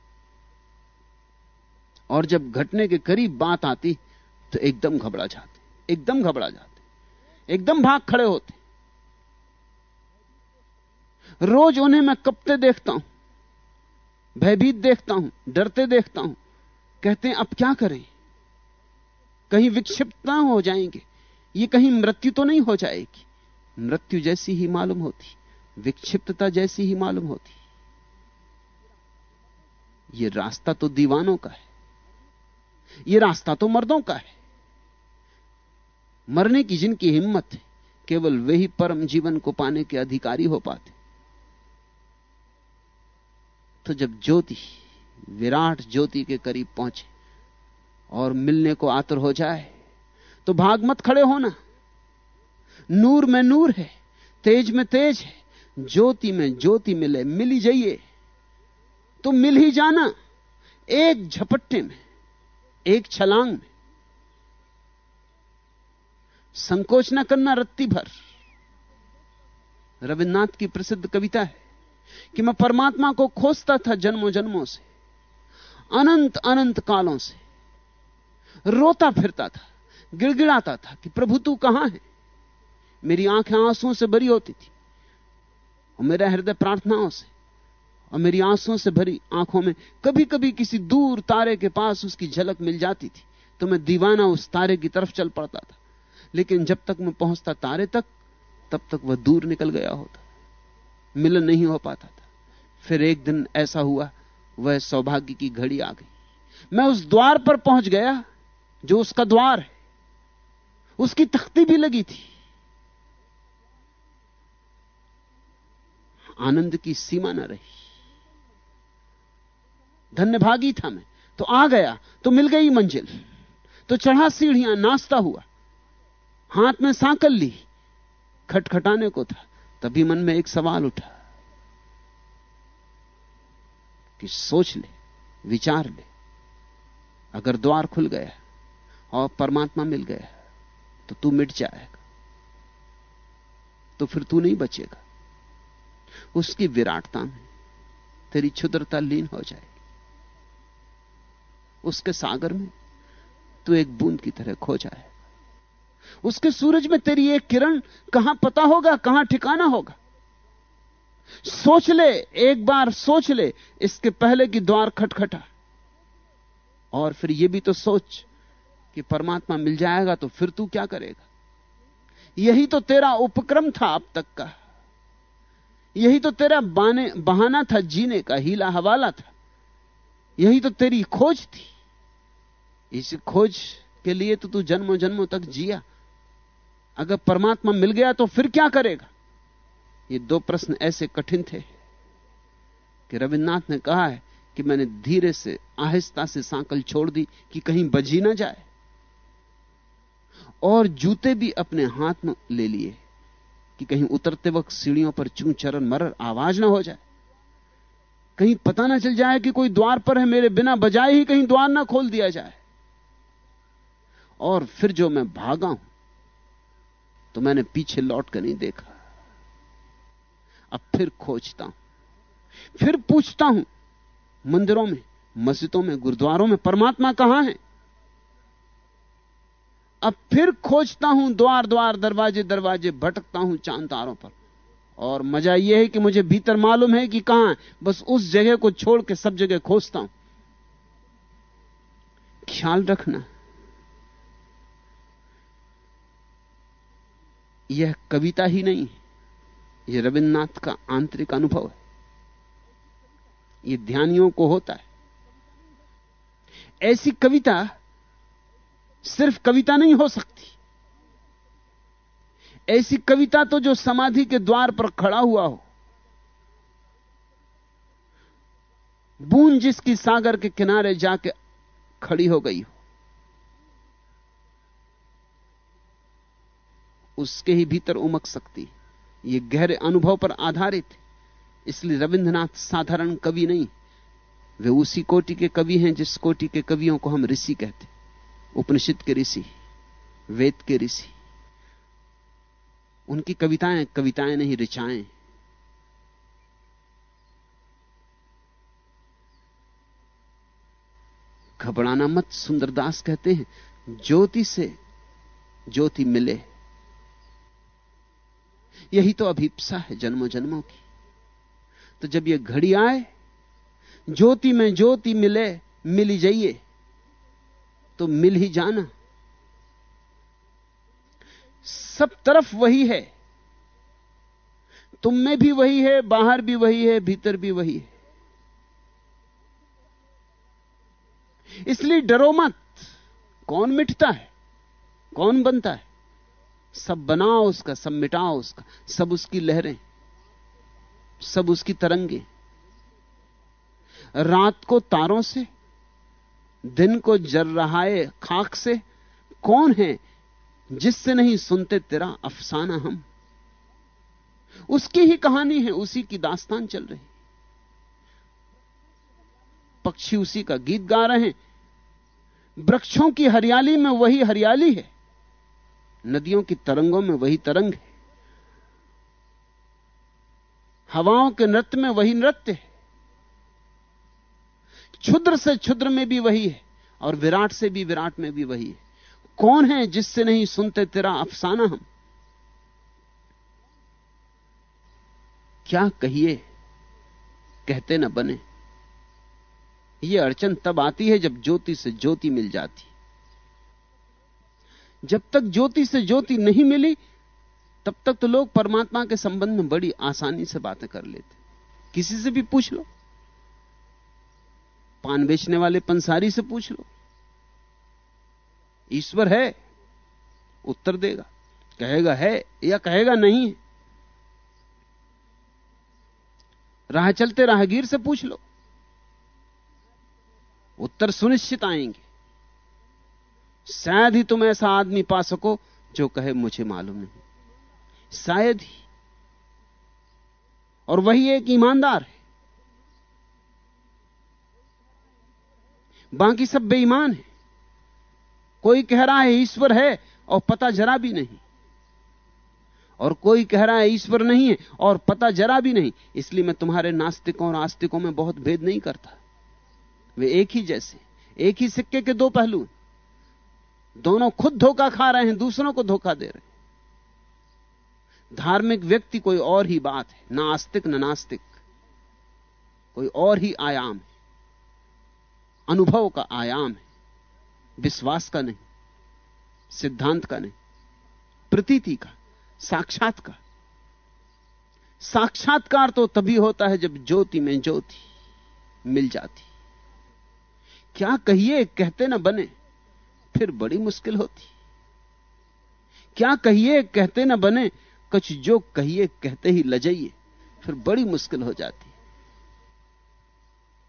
और जब घटने के करीब बात आती तो एकदम घबरा जाते, एकदम घबरा जाते, एकदम भाग खड़े होते। रोज उन्हें मैं कपते देखता हूँ, भयभीत देखता हूँ, डरते देखता हूँ। कहते हैं, अब क्या करें? कहीं विक्षिप्त ना हो जाएँगे, ये कहीं मृत्यु तो नहीं हो जाएगी। मृत्यु जैसी ही मालूम होती, विक्षिप्तता जैसी ही मालूम होती। ये रास्ता तो दीवानों का है। ये रास्ता तो मर्दों का है। मरने की जिनकी हिम्मत है, केवल वे ही परम जीवन को पाने के अधिकारी हो पाते। तो जब ज्योति, विराट ज्योति के करीब पहुँचे और मिलने को आतर हो जाए तो भाग मत खड़े होना। नूर में नूर है, तेज में तेज है, ज्योति में ज्योति मिले, मिली जाइए। तो मिल ही जाना, एक झपट्टे में। एक छलांग में। संकोच न करना रत्ती भर। रविन्द्रनाथ की प्रसिद्ध कविता है कि मैं परमात्मा को खोजता था जन्मों जन्मों से अनंत अनंत कालों से। रोता फिरता था, गिड़गिड़ाता था कि प्रभु तू कहाँ है? मेरी आँखें आंसुओं से भरी होती थी और मेरा हृदय प्रार्थनाओं से। और मेरी आंसुओं से भरी आँखों में कभी कभी किसी दूर तारे के पास उसकी झलक मिल जाती थी तो मैं दीवाना उस तारे की तरफ़ चल पड़ता था। लेकिन जब तक मैं पहुँचता तारे तक, तब तक वह दूर निकल गया होता। मिलन नहीं हो पाता था। फिर एक दिन ऐसा हुआ, वह सौभाग्य की घड़ी आ गई। मैं उस द्वार पर पहुँच गया, जो उसका द्वार है। उसकी तख्ती भी लगी थी। आनंद की सीमा न रही। धन्यभागी था मैं। तो आ गया तो मिल गई मंजिल। तो चढ़ा सीढ़ियाँ, नाश्ता हुआ। हाथ में सांकल ली। खटखटाने को था। तभी मन में एक सवाल उठा कि सोच ले, विचार ले। अगर द्वार खुल गया और परमात्मा मिल गया तो तू मिट जाएगा। तो फिर तू नहीं बचेगा। उसकी विराटता में तेरी क्षुद्रता लीन हो जाएगी। उसके सागर में तू एक बूंद की तरह खो जाएगा उसके सूरज में तेरी एक किरण कहाँ पता होगा, कहाँ ठिकाना होगा? सोच ले, एक बार सोच ले, इसके पहले कि द्वार खटखटा। और फिर यह भी तो सोच कि परमात्मा मिल जाएगा तो फिर तू क्या करेगा? यही तो तेरा उपक्रम था अब तक का। यही तो तेरा बाने, बहाना था, जीने का हीला हवाला था। यही तो तेरी खोज थी। इस खोज के लिए तो तू जन्मों जन्मों तक जिया। अगर परमात्मा मिल गया तो फिर क्या करेगा? ये दो प्रश्न ऐसे कठिन थे कि रविन्द्रनाथ ने कहा है कि मैंने धीरे से, आहिस्ता से सांकल छोड़ दी कि कहीं बजी ना जाए। और जूते भी अपने हाथ में ले लिए कि कहीं उतरते वक्त सीढ़ियों पर चू चरण मरर आवाज़ ना हो जाए। कहीं पता ना चल जाए कि कोई द्वार पर है, मेरे बिना बजाए ही कहीं द्वार ना खोल दिया जाए। और फिर जो मैं भागा हूँ तो मैंने पीछे लौट कर नहीं देखा। अब फिर खोजता हूँ, फिर पूछता हूँ, मंदिरों में, मस्जिदों में, गुरुद्वारों में परमात्मा कहाँ है? अब फिर खोजता हूँ, द्वार द्वार, दरवाजे दरवाजे, भटकता हूँ चाँद तारों पर। और मज़ा यह है कि मुझे भीतर मालूम है कि कहाँ है। बस उस जगह को छोड़ के सब जगह खोजता हूँ। ख्याल रखना। यह कविता ही नहीं है यह रविन्द्रनाथ का आंतरिक अनुभव है। यह ध्यानियों को होता है। ऐसी कविता सिर्फ़ कविता नहीं हो सकती। ऐसी कविता तो जो समाधि के द्वार पर खड़ा हुआ हो, बूंद जिसकी सागर के किनारे जाके खड़ी हो गई हो। उसके ही भीतर उमक सकती। ये गहरे अनुभव पर आधारित इसलिए रविंद्रनाथ साधारण कवि नहीं। वे उसी कोटि के कवि हैं जिस कोटि के कवियों को हम ऋषि कहते उपनिषद के ऋषि, वेद के ऋषि। उनकी कविताएँ कविताएँ नहीं, ऋचाएँ। घबराना मत, सुंदरदास कहते हैं, ज्योति से ज्योति मिले। यही तो अभिप्सा है जन्मों जन्मों की। तो जब यह घड़ी आए, ज्योति में ज्योति मिले, मिली जाइए तो मिल ही जाना। सब तरफ़ वही है। तुम में भी वही है, बाहर भी वही है, भीतर भी वही है। इसलिए डरो मत। कौन मिटता है? कौन बनता है? सब बनाओ उसका, सब मिटाओ उसका, सब उसकी लहरें, सब उसकी तरंगे। रात को तारों से, दिन को जर रहा है खाक से, कौन है जिससे नहीं सुनते तेरा अफसाना हम? उसकी ही कहानी है, उसी की दास्तान चल रही। पक्षी उसी का गीत गा रहे हैं। वृक्षों की हरियाली में वही हरियाली है। नदियों की तरंगों में वही तरंग है। हवाओं के नृत्य में वही नृत्य है। क्षुद्र से क्षुद्र में भी वही है और विराट से भी विराट में भी वही है। कौन है जिससे नहीं सुनते तेरा अफसाना हम? क्या कहिए? कहते न बने। यह अड़चन तब आती है जब ज्योति से ज्योति मिल जाती। जब तक ज्योति से ज्योति नहीं मिली, तब तक तो लोग परमात्मा के संबंध में बड़ी आसानी से बातें कर लेते। किसी से भी पूछ लो। पान बेचने वाले पंसारी से पूछ लो। ईश्वर है, उत्तर देगा। कहेगा है या कहेगा नहीं है। राह चलते राहगीर से पूछ लो। उत्तर सुनिश्चित आएँगे। शायद ही तुम ऐसा आदमी पा सको जो कहे, मुझे मालूम नहीं। शायद ही। और वही एक ईमानदार है। बाकी सब बेईमान है। कोई कह रहा है, ईश्वर है, और पता जरा भी नहीं। और कोई कह रहा है, ईश्वर नहीं है, और पता जरा भी नहीं। इसलिए मैं तुम्हारे नास्तिकों और आस्तिकों में बहुत भेद नहीं करता। वे एक ही जैसे एक ही सिक्के के दो पहलू हैं। दोनों खुद धोखा खा रहे हैं, दूसरों को धोखा दे रहे हैं। धार्मिक व्यक्ति कोई और ही बात है, ना आस्तिक, न नास्तिक। कोई और ही आयाम है। अनुभव का आयाम है, विश्वास का नहीं, सिद्धांत का नहीं, प्रतीति का, साक्षात का। साक्षात्कार तो तभी होता है जब ज्योति में ज्योति मिल जाती। क्या कहिए, कहते ना बने। फिर बड़ी मुश्किल होती। क्या कहिए कहते ना बने, कुछ जो कहिए कहते ही लजाइए, फिर बड़ी मुश्किल हो जाती।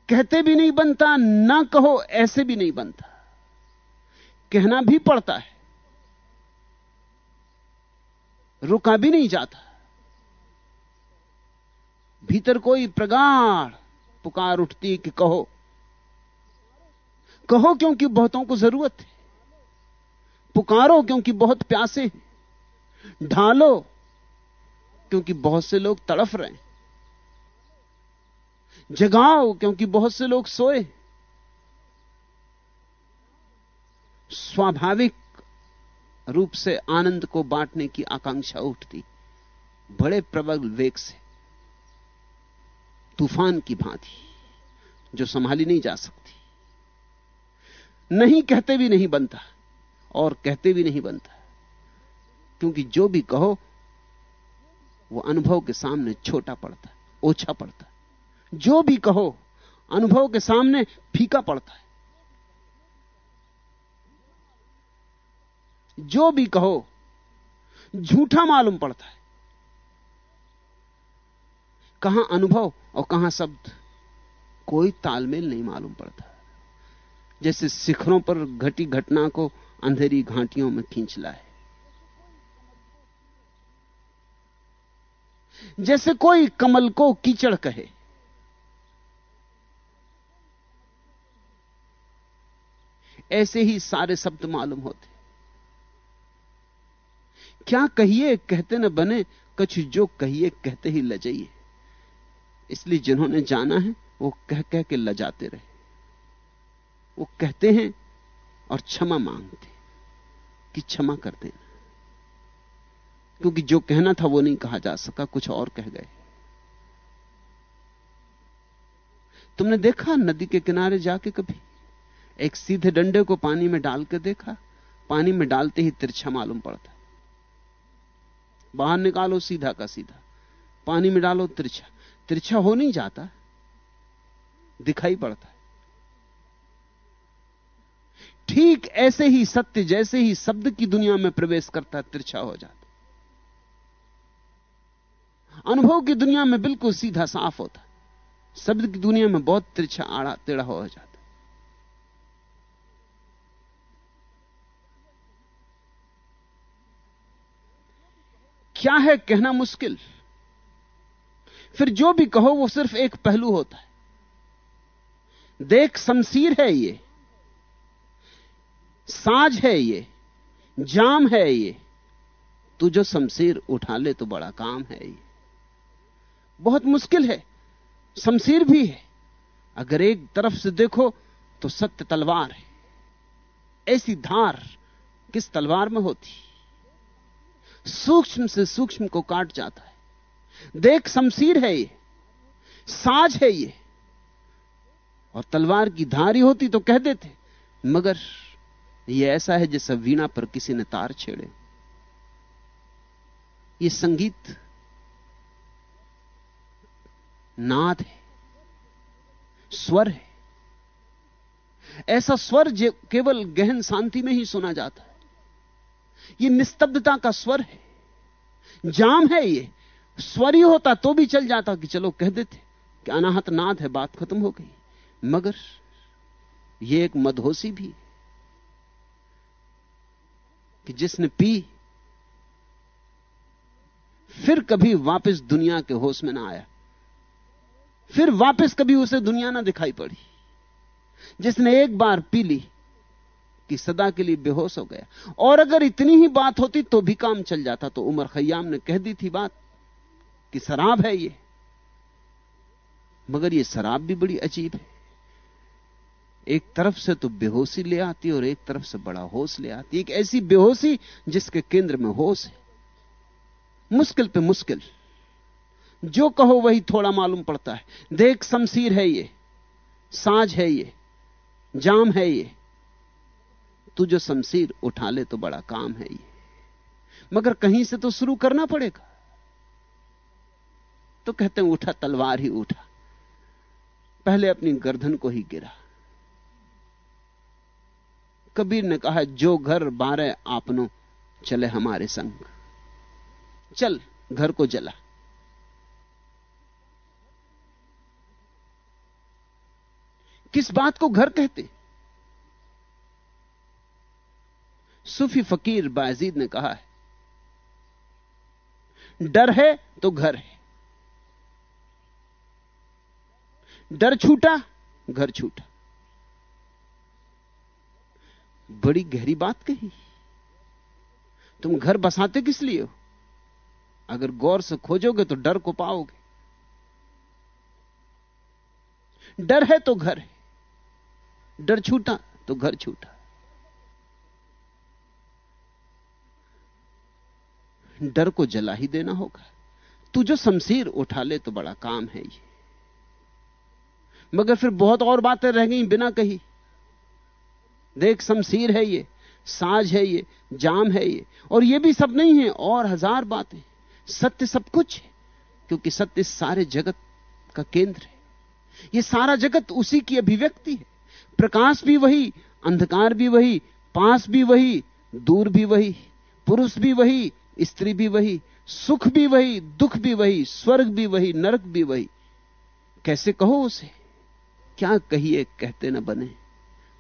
कहते भी नहीं बनता, ना कहो ऐसे भी नहीं बनता। कहना भी पड़ता है, रुका भी नहीं जाता। भीतर कोई प्रगाढ़ पुकार उठती कि कहो। कहो क्योंकि बहुतों को ज़रूरत है। पुकारो क्योंकि बहुत प्यासे ढालो क्योंकि बहुत से लोग तड़फ रहे हैं। जगाओ क्योंकि बहुत से लोग सोए स्वाभाविक रूप से आनंद को बांटने की आकांक्षा उठती। बड़े प्रबल वेग से। तूफ़ान की भांति, जो संभाली नहीं जा सकती। नहीं कहते भी नहीं बनता। और कहते भी नहीं बनता। क्योंकि जो भी कहो, वो अनुभव के सामने छोटा पड़ता है, ओछा पड़ता है। जो भी कहो, अनुभव के सामने फीका पड़ता है। जो भी कहो, झूठा मालूम पड़ता है। कहाँ अनुभव और कहाँ शब्द, कोई तालमेल नहीं मालूम पड़ता। जैसे शिखरों पर घटी घटना को अंधेरी घाटियों में खींच लाए। जैसे कोई कमल को कीचड़ कहे। ऐसे ही सारे शब्द मालूम होते। क्या कहिए कहते न बने, कछ जो कहिए कहते ही लजाइए। इसलिए जिन्होंने जाना है, वो कह कह के लजाते रहे। वो कहते हैं और क्षमा मांगते कि क्षमा कर देना क्योंकि जो कहना था वो नहीं कहा जा सका, कुछ और कह गए। तुमने देखा नदी के किनारे जाके कभी? एक सीधे डंडे को पानी में डाल के देखा? पानी में डालते ही तिरछा मालूम पड़ता। बाहर निकालो सीधा का सीधा। पानी में डालो तिरछा। तिरछा हो नहीं जाता। दिखाई पड़ता। ठीक ऐसे ही सत्य जैसे ही शब्द की दुनिया में प्रवेश करता तिरछा हो जाता अनुभव की दुनिया में बिल्कुल सीधा साफ़ होता शब्द की दुनिया में बहुत तिरछा, आड़ा, टेढ़ा हो जाता क्या है कहना मुश्किल? फिर जो भी कहो वो सिर्फ़ एक पहलू होता है। देख, शमशीर है ये। साज है ये, जाम है ये, तू जो शमशीर उठा ले तो बड़ा काम है ये। बहुत मुश्किल है, शमशीर भी है, अगर एक तरफ़ से देखो तो सत्य तलवार है। ऐसी धार किस तलवार में होती? सूक्ष्म से सूक्ष्म को काट जाता है। देख, शमशीर है ये साज है ये। और तलवार की धारी होती तो कह देते, मगर ये ऐसा है जैसा वीणा पर किसी ने तार छेड़े। ये संगीत नाद है, स्वर है। ऐसा स्वर जो केवल गहन शांति में ही सुना जाता है। ये निस्तब्धता का स्वर है। जाम है ये। स्वर ही होता तो भी चल जाता कि चलो कह देते कि अनाहत नाद है, बात खत्म हो गई। मगर ये एक मधोसी भी है। कि जिसने पी, फिर कभी वापस दुनिया के होश में ना आया। फिर वापस कभी उसे दुनिया ना दिखाई पड़ी। जिसने एक बार पी ली कि सदा के लिए बेहोश हो गया। और अगर इतनी ही बात होती तो भी काम चल जाता। तो उमर खयाम ने कह दी थी बात कि शराब है ये, मगर ये शराब भी बड़ी अजीब है। एक तरफ़ से तो बेहोशी ले आती और एक तरफ़ से बड़ा होश ले आती एक ऐसी बेहोशी जिसके केंद्र में होश है। मुश्किल पे मुश्किल। जो कहो वही थोड़ा मालूम पड़ता है। देख शमशीर है ये। साज है ये। जाम है ये। तू जो शमशीर, उठा ले तो बड़ा काम है ये। मगर कहीं से तो शुरू करना पड़ेगा। तो कहते हैं, उठा, तलवार ही उठा। पहले अपनी गर्दन को ही गिरा। कबीर ने कहा, जो घर बारह आपनो, चले हमारे संग। चल, घर को जला। किस बात को घर कहते? सूफी फकीर बाजीद ने कहा है डर है तो घर है। डर छूटा, घर छूटा। बड़ी गहरी बात कही। तुम घर बसाते किस लिए हो? अगर गौर से खोजोगे तो डर को पाओगे। डर है तो घर है। डर छूटा तो घर छूटा। डर को जला ही देना होगा। तू जो शमशीर उठा ले तो बड़ा काम है ये। मगर फिर बहुत और बातें रह गई बिना कही। देख, शमशीर है ये, साज है ये, जाम है ये, और ये भी सब नहीं है, और हज़ार बातें सत्य सब कुछ है, क्योंकि सत्य सारे जगत का केंद्र है। ये सारा जगत उसी की अभिव्यक्ति है। प्रकाश भी वही, अंधकार भी वही, पास भी वही, दूर भी वही, पुरुष भी वही, स्त्री भी वही, सुख भी वही, दुख भी वही, स्वर्ग भी वही, नरक भी वही। कैसे कहो उसे? क्या कहिए, कहते न बने।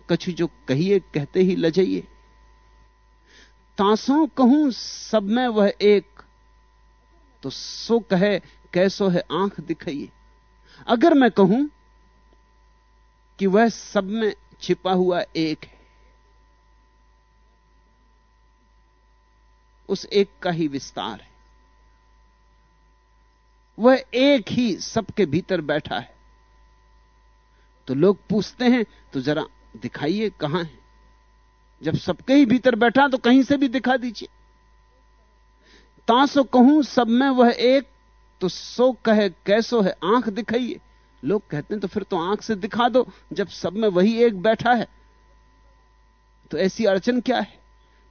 कछु जो कहिए, कहते ही लजइए। तासों कहूँ, सब में वह एक। तो सो कहे, कैसो है आँख दिखाइए। अगर मैं कहूँ कि वह सब में छिपा हुआ एक है, उस एक का ही विस्तार है। वह एक ही सबके भीतर बैठा है। तो लोग पूछते हैं तो जरा दिखाइए कहाँ है। जब सबके ही भीतर बैठा तो कहीं से भी दिखा दीजिए। तासो कहूँ, सब में वह एक तो सो कहे, कैसो है, आँख दिखाइए। लोग कहते हैं तो फिर तो आँख से दिखा दो, जब सब में वही एक बैठा है। तो ऐसी अड़चन क्या है?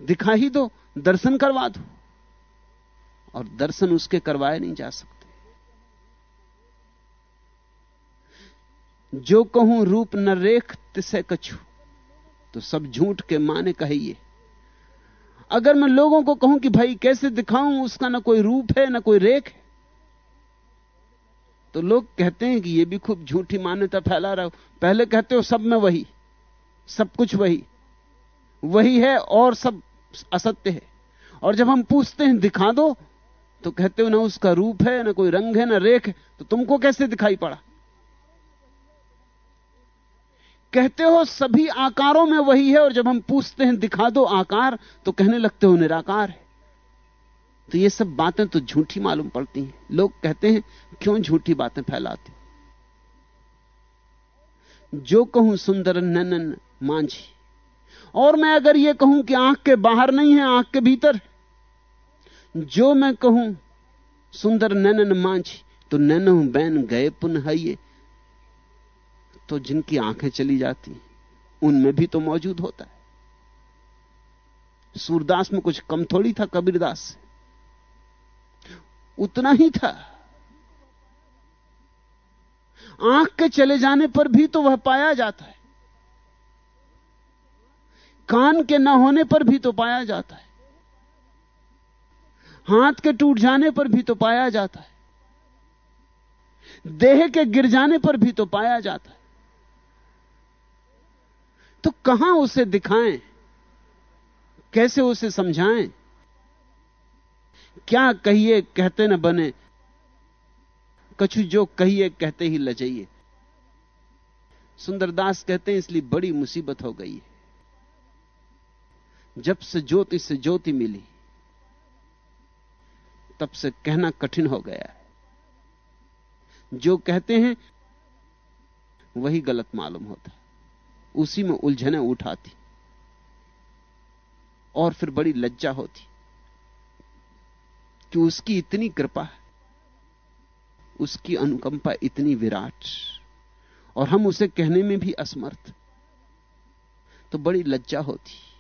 दिखा ही दो, दर्शन करवा दो। और दर्शन उसके करवाए नहीं जा सकते। जो कहूँ रूप न रेख तिसे कछु तो सब झूठ के माने कहिए। अगर मैं लोगों को कहूँ कि भाई कैसे दिखाऊँ, उसका ना कोई रूप है, ना कोई रेख है तो लोग कहते हैं कि ये भी खूब झूठी मान्यता फैला रहा हो। पहले कहते हो, सब में वही, सब कुछ वही वही है और सब असत्य है। और जब हम पूछते हैं, दिखा दो तो कहते हो, ना उसका रूप है, ना कोई रंग है, ना रेख है तो तुमको कैसे दिखाई पड़ा? कहते हो, सभी आकारों में वही है, और जब हम पूछते हैं, दिखा दो आकार तो कहने लगते हो, निराकार है। तो ये सब बातें तो झूठी मालूम पड़ती हैं। लोग कहते हैं, क्यों झूठी बातें फैलाते जो कहूँ सुंदर, ननन, मांझी। और मैं अगर यह कहूँ कि आँख के बाहर नहीं है, आँख के भीतर, जो मैं कहूँ, सुंदर, नैनन, मांझी तो नैनो बैन गए पुनः ये तो जिनकी आँखें चली जाती उनमें भी तो मौजूद होता है। सूरदास में कुछ कम थोड़ी था, कबीरदास से। उतना ही था। आँख के चले जाने पर भी तो वह पाया जाता है। कान के न होने पर भी तो पाया जाता है। हाथ के टूट जाने पर भी तो पाया जाता है। देह के गिर जाने पर भी तो पाया जाता है। तो कहाँ उसे दिखाएँ? कैसे उसे समझाएँ? क्या कहिए कहते न बने? कछु जो कहिए कहते ही लजाइए। सुंदरदास कहते हैं, इसलिए बड़ी मुसीबत हो गई है। जब से ज्योति से ज्योति मिली, तब से कहना कठिन हो गया है। जो कहते हैं, वही गलत मालूम होता उसी में उलझने उठाती और फिर बड़ी लज्जा होती कि उसकी इतनी कृपा उसकी अनुकंपा इतनी विराट और हम उसे कहने में भी असमर्थ। तो बड़ी लज्जा होती।